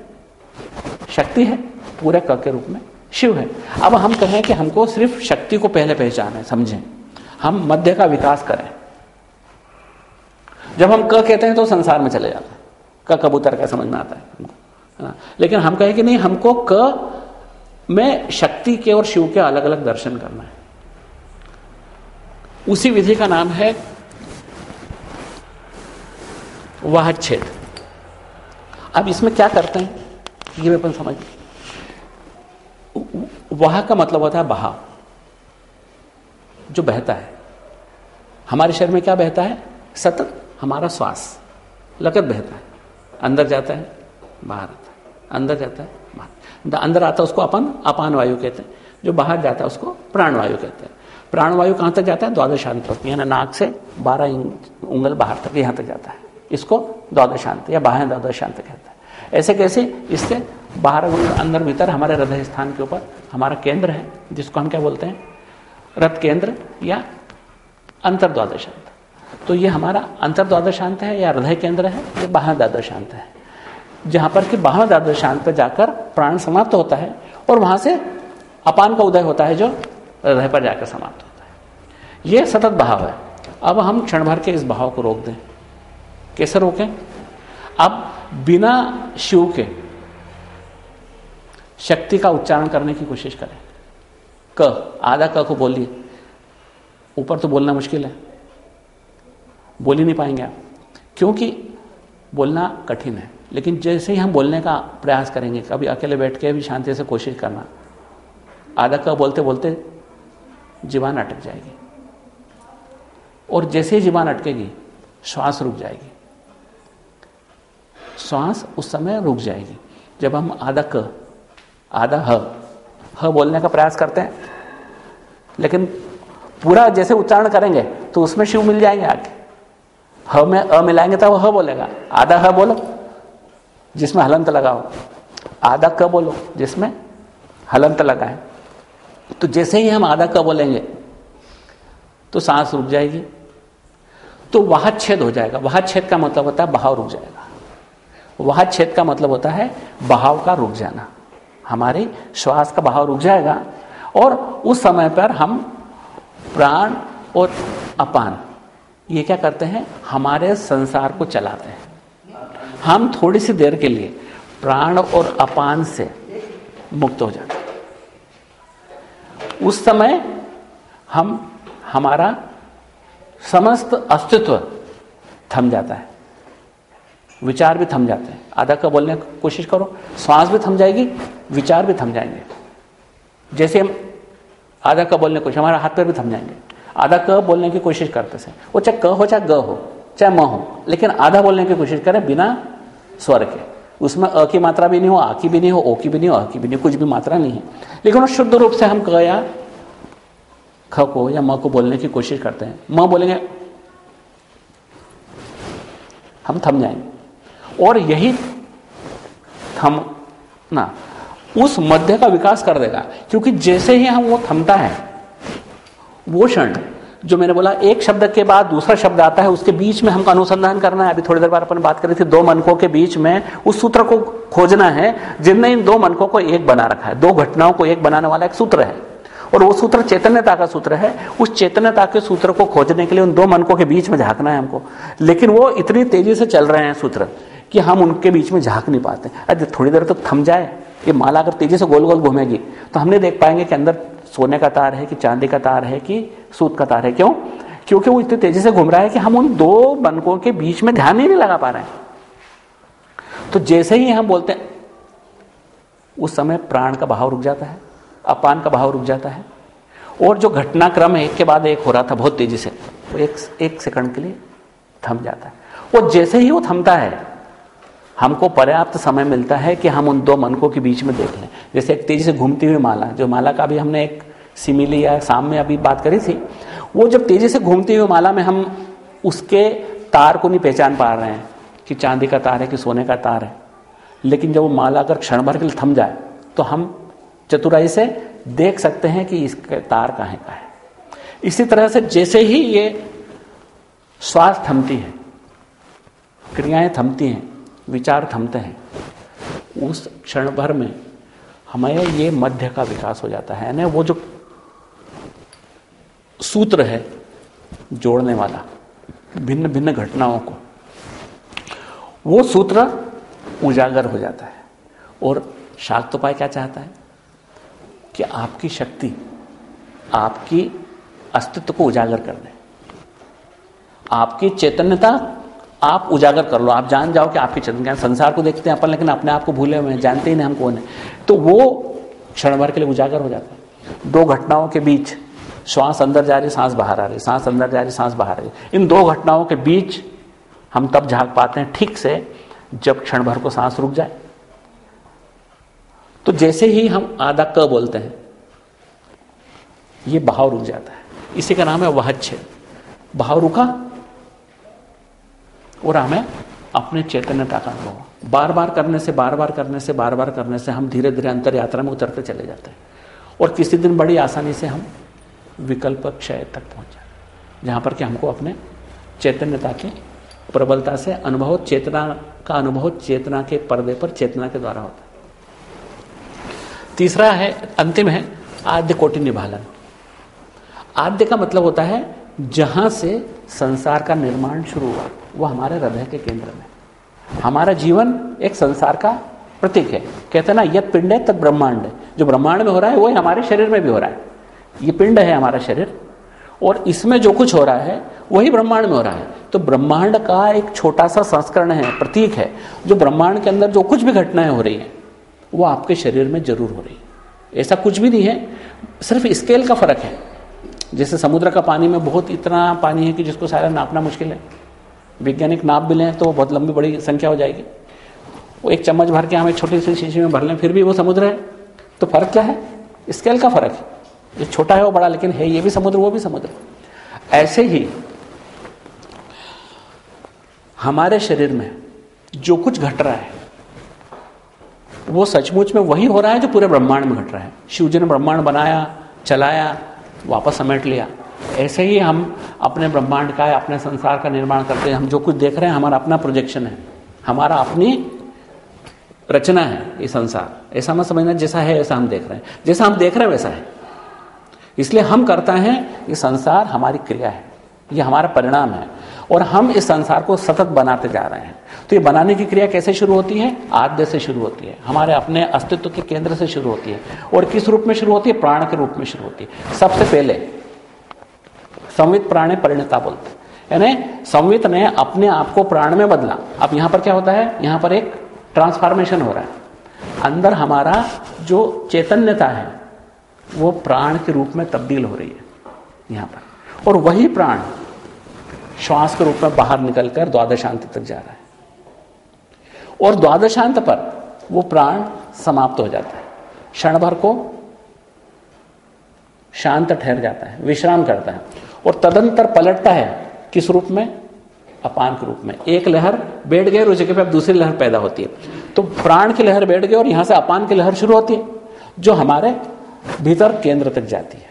शक्ति है। पूरे क के रूप में शिव है। अब हम कहें कि हमको सिर्फ़ शक्ति को पहले पहचाने समझें। हम मध्य का विकास करें। जब हम क कहते हैं तो संसार में चले जाते हैं। क कबूतर का समझ में आता है लेकिन हम कहें कि नहीं, हमको क में शक्ति के और शिव के अलग अलग दर्शन करना है। उसी विधि का नाम है वाह छेद। अब इसमें क्या करते हैं? ये अपन समझ वाह का मतलब होता है बहाव, जो बहता है। हमारे शरीर में क्या बहता है? सतत हमारा श्वास, लगत बहता है। अंदर जाता है, बाहर आता है। अंदर जाता है, बाहर। अंदर आता है उसको अपन अपान वायु कहते हैं। जो बाहर जाता है उसको प्राण वायु कहते हैं। प्राणवायु कहाँ तक जाता है? द्वादशांत तक, यानी नाक से बारह उंगल बाहर तक, यहाँ तक जाता है। इसको द्वादशांत या बाह्य द्वादशांत कहता है। ऐसे कैसे? इससे बाहर अंदर भीतर हमारे हृदय स्थान के ऊपर हमारा केंद्र है, जिसको हम क्या बोलते हैं? रथ केंद्र या अंतर द्वादशांत तो ये हमारा अंतर द्वादशांत है या हृदय केंद्र है? ये बाह्य द्वादशांत है। जहाँ पर कि बाह्य द्वादशांत पर जाकर प्राण समाप्त होता है और वहाँ से अपान का उदय होता है जो हृदय पर जाकर समाप्त होता है। यह सतत भाव है। अब हम क्षण भर के इस भाव को रोक दें। कैसे रोकें? अब बिना शिव के शक्ति का उच्चारण करने की कोशिश करें। क, आधा क को बोलिए ऊपर तो बोलना मुश्किल है। बोल ही नहीं पाएँगे आप। क्योंकि बोलना कठिन है। लेकिन जैसे ही हम बोलने का प्रयास करेंगे, कभी अकेले बैठ के भी शांति से कोशिश करना, आधा क बोलते बोलते जीवान अटक जाएगी। और जैसे ही जीवान अटकेगी, श्वास रुक जाएगी। श्वास उस समय रुक जाएगी। जब हम आधा क आधा ह। ह बोलने का प्रयास करते हैं। लेकिन पूरा जैसे उच्चारण करेंगे तो उसमें शिव मिल जाएँगे आगे। ह में अ मिलाएँगे तो वो ह बोलेगा। आधा ह बोलो, जिसमें हलंत लगाओ आधा क बोलो, जिसमें हलंत लगाए तो जैसे ही हम आधा क बोलेंगे तो सांस रुक जाएगी। तो वह छेद हो जाएगा। वह छेद का मतलब होता है बहाव रुक जाएगा। वह छेद का मतलब होता है बहाव का रुक जाना। हमारे श्वास का बहाव रुक जाएगा। और उस समय पर हम प्राण और अपान, ये क्या करते हैं? हमारे संसार को चलाते हैं। हम थोड़ी सी देर के लिए प्राण और अपान से मुक्त हो जाते हैं। उस समय हम, हमारा समस्त अस्तित्व थम जाता है। विचार भी थम जाते हैं। आधा का बोलने की कोशिश करो श्वास भी थम जाएगी, विचार भी थम जाएँगे। जैसे हम आधा का बोलने की कोशिश, हमारा हाथ पैर भी थम जाएँगे। आधा क बोलने की कोशिश करते से वो चाहे क हो, चाहे ग हो, चाहे म हो, लेकिन आधा बोलने की कोशिश करें बिना स्वर के। उसमें अ की मात्रा भी नहीं हो, आ की भी नहीं हो, ओ की भी नहीं हो अ की भी नहीं कुछ भी मात्रा नहीं है। लेकिन वो शुद्ध रूप से हम क या ख को या म को बोलने की कोशिश करते हैं। म बोलेंगे, हम थम जाएँगे। और यही थम, ना, उस मध्य का विकास कर देगा। क्योंकि जैसे ही हम वो थमता है, वो क्षण, जो मैंने बोला, एक शब्द के बाद दूसरा शब्द आता है, उसके बीच में हमको अनुसंधान करना है। अभी थोड़ी देर बाद अपन बात कर रहे थे, दो मनकों के बीच में उस सूत्र को खोजना है, जिनने इन दो मनकों को एक बना रखा है। दो घटनाओं को एक बनाने वाला एक सूत्र है। और वो सूत्र चैतन्यता का सूत्र है। उस चैतन्यता के सूत्र को खोजने के लिए उन दो मनकों के बीच में झांकना है हमको। लेकिन वो इतनी तेज़ी से चल रहे हैं सूत्र। कि हम उनके बीच में झाँक नहीं पाते। अरे थोड़ी देर तो थम जाए। ये माला अगर तेज़ी से गोल गोल घूमेगी तो हम नहीं देख पाएँगे कि अंदर सोने का तार है कि चांदी का तार है कि सूत का तार है। क्यों? क्योंकि वो इतनी तेज़ी से घूम रहा है कि हम उन दो बनकों के बीच में ध्यान ही नहीं लगा पा रहे हैं। तो जैसे ही हम बोलते हैं, उस समय प्राण का बहाव रुक जाता है, अपान का बहाव रुक जाता है। और जो घटनाक्रम एक के बाद एक हो रहा था बहुत तेज़ी से, वो एक एक सेकंड के लिए थम जाता है। और जैसे ही वो थमता है हमको पर्याप्त समय मिलता है कि हम उन दो मनकों के बीच में देख लें। जैसे एक तेज़ी से घूमती हुई माला, जो माला का भी हमने एक सिमिली या साम में अभी बात करी थी, वो जब तेज़ी से घूमती हुई माला में हम उसके तार को नहीं पहचान पा रहे हैं कि चांदी का तार है कि सोने का तार है। लेकिन जब वो माला अगर क्षण भर के लिए थम जाए तो हम चतुराई से देख सकते हैं कि इसका तार कहाँ का है। इसी तरह से जैसे ही ये श्वास थमती है, क्रियाएँ थमती हैं विचार थमते हैं। उस क्षण भर में हमारे ये मध्य का विकास हो जाता है। ना वो जो सूत्र है जोड़ने वाला भिन्न भिन्न घटनाओं को, वो सूत्र उजागर हो जाता है। और शाक्त शाक्तोपाय क्या चाहता है? कि आपकी शक्ति, आपकी अस्तित्व को उजागर कर दे। आपकी चैतन्यता आप उजागर कर लो, आप जान जाओ कि आपकी चैतन्य संसार को देखते हैं अपन, लेकिन अपने आप को भूले हुए हैं, जानते ही नहीं हम कौन है। तो वो क्षण भर के लिए उजागर हो जाता है। दो घटनाओं के बीच श्वास अंदर जा रही, सांस बाहर आ रही, सांस अंदर जा रही, सांस बाहर आ रही। इन दो घटनाओं के बीच हम तब झाँक पाते हैं ठीक से जब क्षण भर को सांस रुक जाए। तो जैसे ही हम आधा क बोलते हैं, ये बहाव रुक जाता है। इसी का नाम है वहच्छेद बहाव रुका और हमें अपने चैतन्यता का अनुभव बार बार करने से बार बार करने से बार बार करने से हम धीरे धीरे अंतर यात्रा में उतरते चले जाते हैं। और किसी दिन बड़ी आसानी से हम विकल्प क्षय तक पहुँच जाते जहाँ पर कि हमको अपने चैतन्यता के प्रबलता से अनुभव, चेतना का अनुभव, चेतना के पर्दे पर चेतना के द्वारा होता है। तीसरा है, अंतिम है, आद्य कोटि निभालन। आद्य का मतलब होता है जहाँ से संसार का निर्माण शुरू हुआ। वो हमारे हृदय के केंद्र में। हमारा जीवन एक संसार का प्रतीक है। कहते ना यद पिंड है तब ब्रह्मांड है। जो ब्रह्मांड में हो रहा है, वही हमारे शरीर में भी हो रहा है। ये पिंड है हमारा शरीर। और इसमें जो कुछ हो रहा है, वही ब्रह्मांड में हो रहा है। तो ब्रह्मांड का एक छोटा सा संस्करण है, प्रतीक है। जो ब्रह्मांड के अंदर जो कुछ भी घटनाएँ हो रही हैं, वो आपके शरीर में ज़रूर हो रही है। ऐसा कुछ भी नहीं है, सिर्फ़ स्केल का फ़र्क है। जैसे समुद्र का पानी में बहुत इतना पानी है कि जिसको सारा नापना मुश्किल है। वैज्ञानिक नाप भी लें तो वो बहुत लंबी बड़ी संख्या हो जाएगी। वो एक चम्मच भर के हमें छोटी सी शीशी में भर लें, फिर भी वो समुद्र है। तो फ़र्क क्या है? स्केल का फ़र्क है। ये छोटा है वो बड़ा, लेकिन है, ये भी समुद्र, वो भी समुद्र। ऐसे ही हमारे शरीर में जो कुछ घट रहा है, वो सचमुच में वही हो रहा है जो पूरे ब्रह्मांड में घट रहा है। शिव जी ने ब्रह्मांड बनाया, चलाया, वापस समेट लिया। ऐसे ही हम अपने ब्रह्मांड का, अपने संसार का निर्माण करते हैं। हम जो कुछ देख रहे हैं, हमारा अपना प्रोजेक्शन है। हमारा अपनी रचना है ये संसार। ऐसा मत समझना, जैसा है, ऐसा हम देख रहे हैं। जैसा हम देख रहे हैं, वैसा है। इसलिए हम करता है, ये संसार हमारी क्रिया है। ये हमारा परिणाम है। और हम इस संसार को सतत बनाते जा रहे हैं। तो ये बनाने की क्रिया कैसे शुरू होती है? आद्य से शुरू होती है। हमारे अपने अस्तित्व के केंद्र से शुरू होती है। और किस रूप में शुरू होती है? प्राण के रूप में शुरू होती है। सबसे पहले संवित प्राणे परिणता बोलते यानी संवित ने अपने आप को प्राण में बदला। अब यहाँ पर क्या होता है? यहाँ पर एक ट्रांसफॉर्मेशन हो रहा है। अंदर हमारा जो चैतन्यता है, वो प्राण के रूप में तब्दील हो रही है यहाँ पर। और वही प्राण श्वास के रूप में बाहर निकलकर द्वादशांत तक जा रहा है। और द्वादशांत पर वो प्राण समाप्त हो जाता है। क्षण भर को शांत ठहर जाता है, विश्राम करता है। और तदंतर पलटता है। किस रूप में? अपान के रूप में। एक लहर बैठ गई और उस जगह पे अब दूसरी लहर पैदा होती है। तो प्राण की लहर बैठ गई और यहाँ से अपान की लहर शुरू होती है, जो हमारे भीतर केंद्र तक जाती है।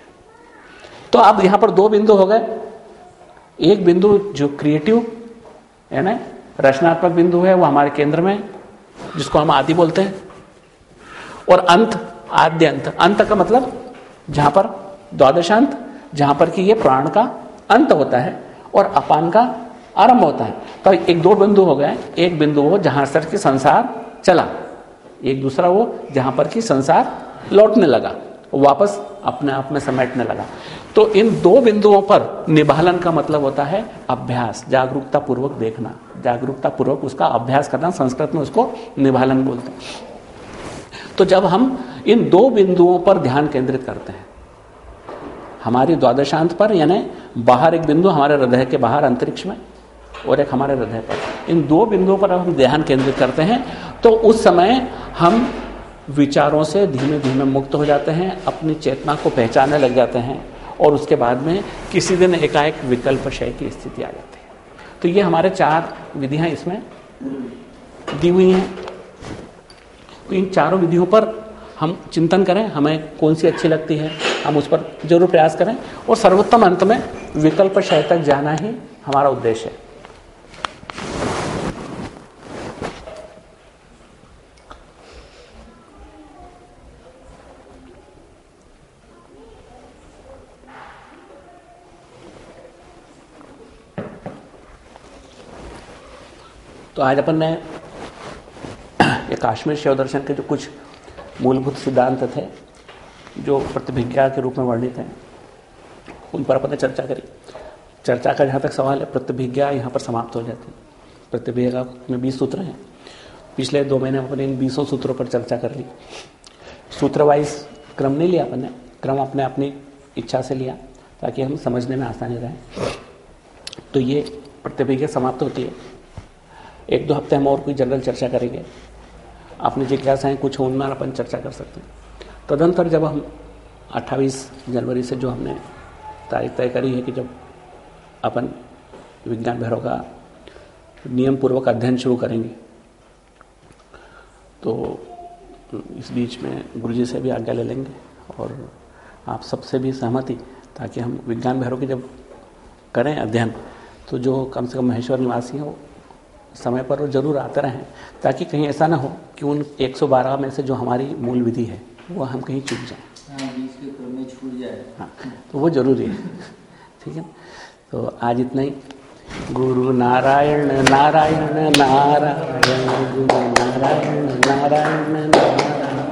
तो अब यहाँ पर दो बिंदु हो गए। एक बिंदु जो क्रिएटिव है ना रचनात्मक बिंदु है, वो हमारे केंद्र में, जिसको हम आदि बोलते हैं। और अंत, आद्य अंत। अंत का मतलब जहाँ पर द्वादशांत जहाँ पर कि ये प्राण का अंत होता है और अपान का आरंभ होता है। तो एक दो बिंदु हो गए, एक बिंदु वो जहाँ सर की संसार चला, एक दूसरा वो जहाँ पर कि संसार लौटने लगा, वापस अपने आप में समेटने लगा। तो इन दो बिंदुओं पर निभालन का मतलब होता है अभ्यास जागरूकता पूर्वक देखना। जागरूकता पूर्वक उसका अभ्यास करना, संस्कृत में उसको निभालन बोलते हैं। तो जब हम इन दो बिंदुओं पर ध्यान केंद्रित करते हैं हमारी द्वादशांत पर, यानी बाहर एक बिंदु हमारे हृदय के बाहर अंतरिक्ष में, और एक हमारे हृदय पर। इन दो बिंदुओं पर हम ध्यान केंद्रित करते हैं तो उस समय हम विचारों से धीमे धीमे मुक्त हो जाते हैं, अपनी चेतना को पहचानने लग जाते हैं, और उसके बाद में किसी दिन एकाएक विकल्प शय की स्थिति आ जाती है। तो ये हमारे चार विधियाँ इसमें दी हुई हैं। तो इन चारों विधियों पर हम चिंतन करें, हमें कौन सी अच्छी लगती है हम उस पर ज़रूर प्रयास करें। और सर्वोत्तम अंत में विकल्प शय तक जाना ही हमारा उद्देश्य है। तो आज अपन ने ये काश्मीर शिव दर्शन के जो कुछ मूलभूत सिद्धांत थे जो प्रतिभिज्ञा के रूप में वर्णित हैं, उन पर अपने चर्चा करी। चर्चा का जहाँ तक सवाल है, प्रतिभिज्ञा यहाँ पर समाप्त हो जाती है। प्रतिभिज्ञा में बीस सूत्र हैं। पिछले दो महीने अपने इन बीसों सूत्रों पर चर्चा कर ली। सूत्र वाइज क्रम नहीं लिया अपने क्रम अपने अपनी इच्छा से लिया, ताकि हम समझने में आसानी रहे। तो ये प्रतिभिज्ञा समाप्त होती है। एक दो हफ़्ते हम और कोई जनरल चर्चा करेंगे। अपनी जिज्ञासाएँ कुछ उनमें अपन चर्चा कर सकते हैं। तदंतर जब हम 28 जनवरी से जो हमने तारीख तय करी है कि जब अपन विज्ञान भैरव का नियम पूर्वक अध्ययन शुरू करेंगे तो इस बीच में गुरु जी से भी आज्ञा ले लेंगे और आप सबसे भी सहमति ताकि हम विज्ञान भैरव की जब करें अध्ययन तो जो कम से कम महेश्वर निवासी हैं वो समय पर वो ज़रूर आते रहें, ताकि कहीं ऐसा ना हो कि उन 112 में से जो हमारी मूल विधि है वो हम कहीं चूक जाए। हाँ, छूट जाए। हाँ तो वो ज़रूरी है। ठीक है तो आज इतना ही। गुरु नारायण नारायण नारायण गुरु नारायण नारायण नारायण।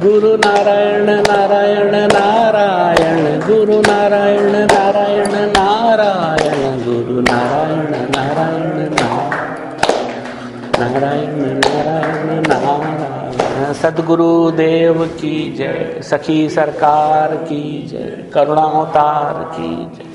गुरु नारायण नारायण नारायण। गुरु नारायण नारायण नारायण। गुरु नारायण नारायण नारायण। नारायण नारायण नारायण देव की जय सखी सरकार की जय करुणावतार की जय।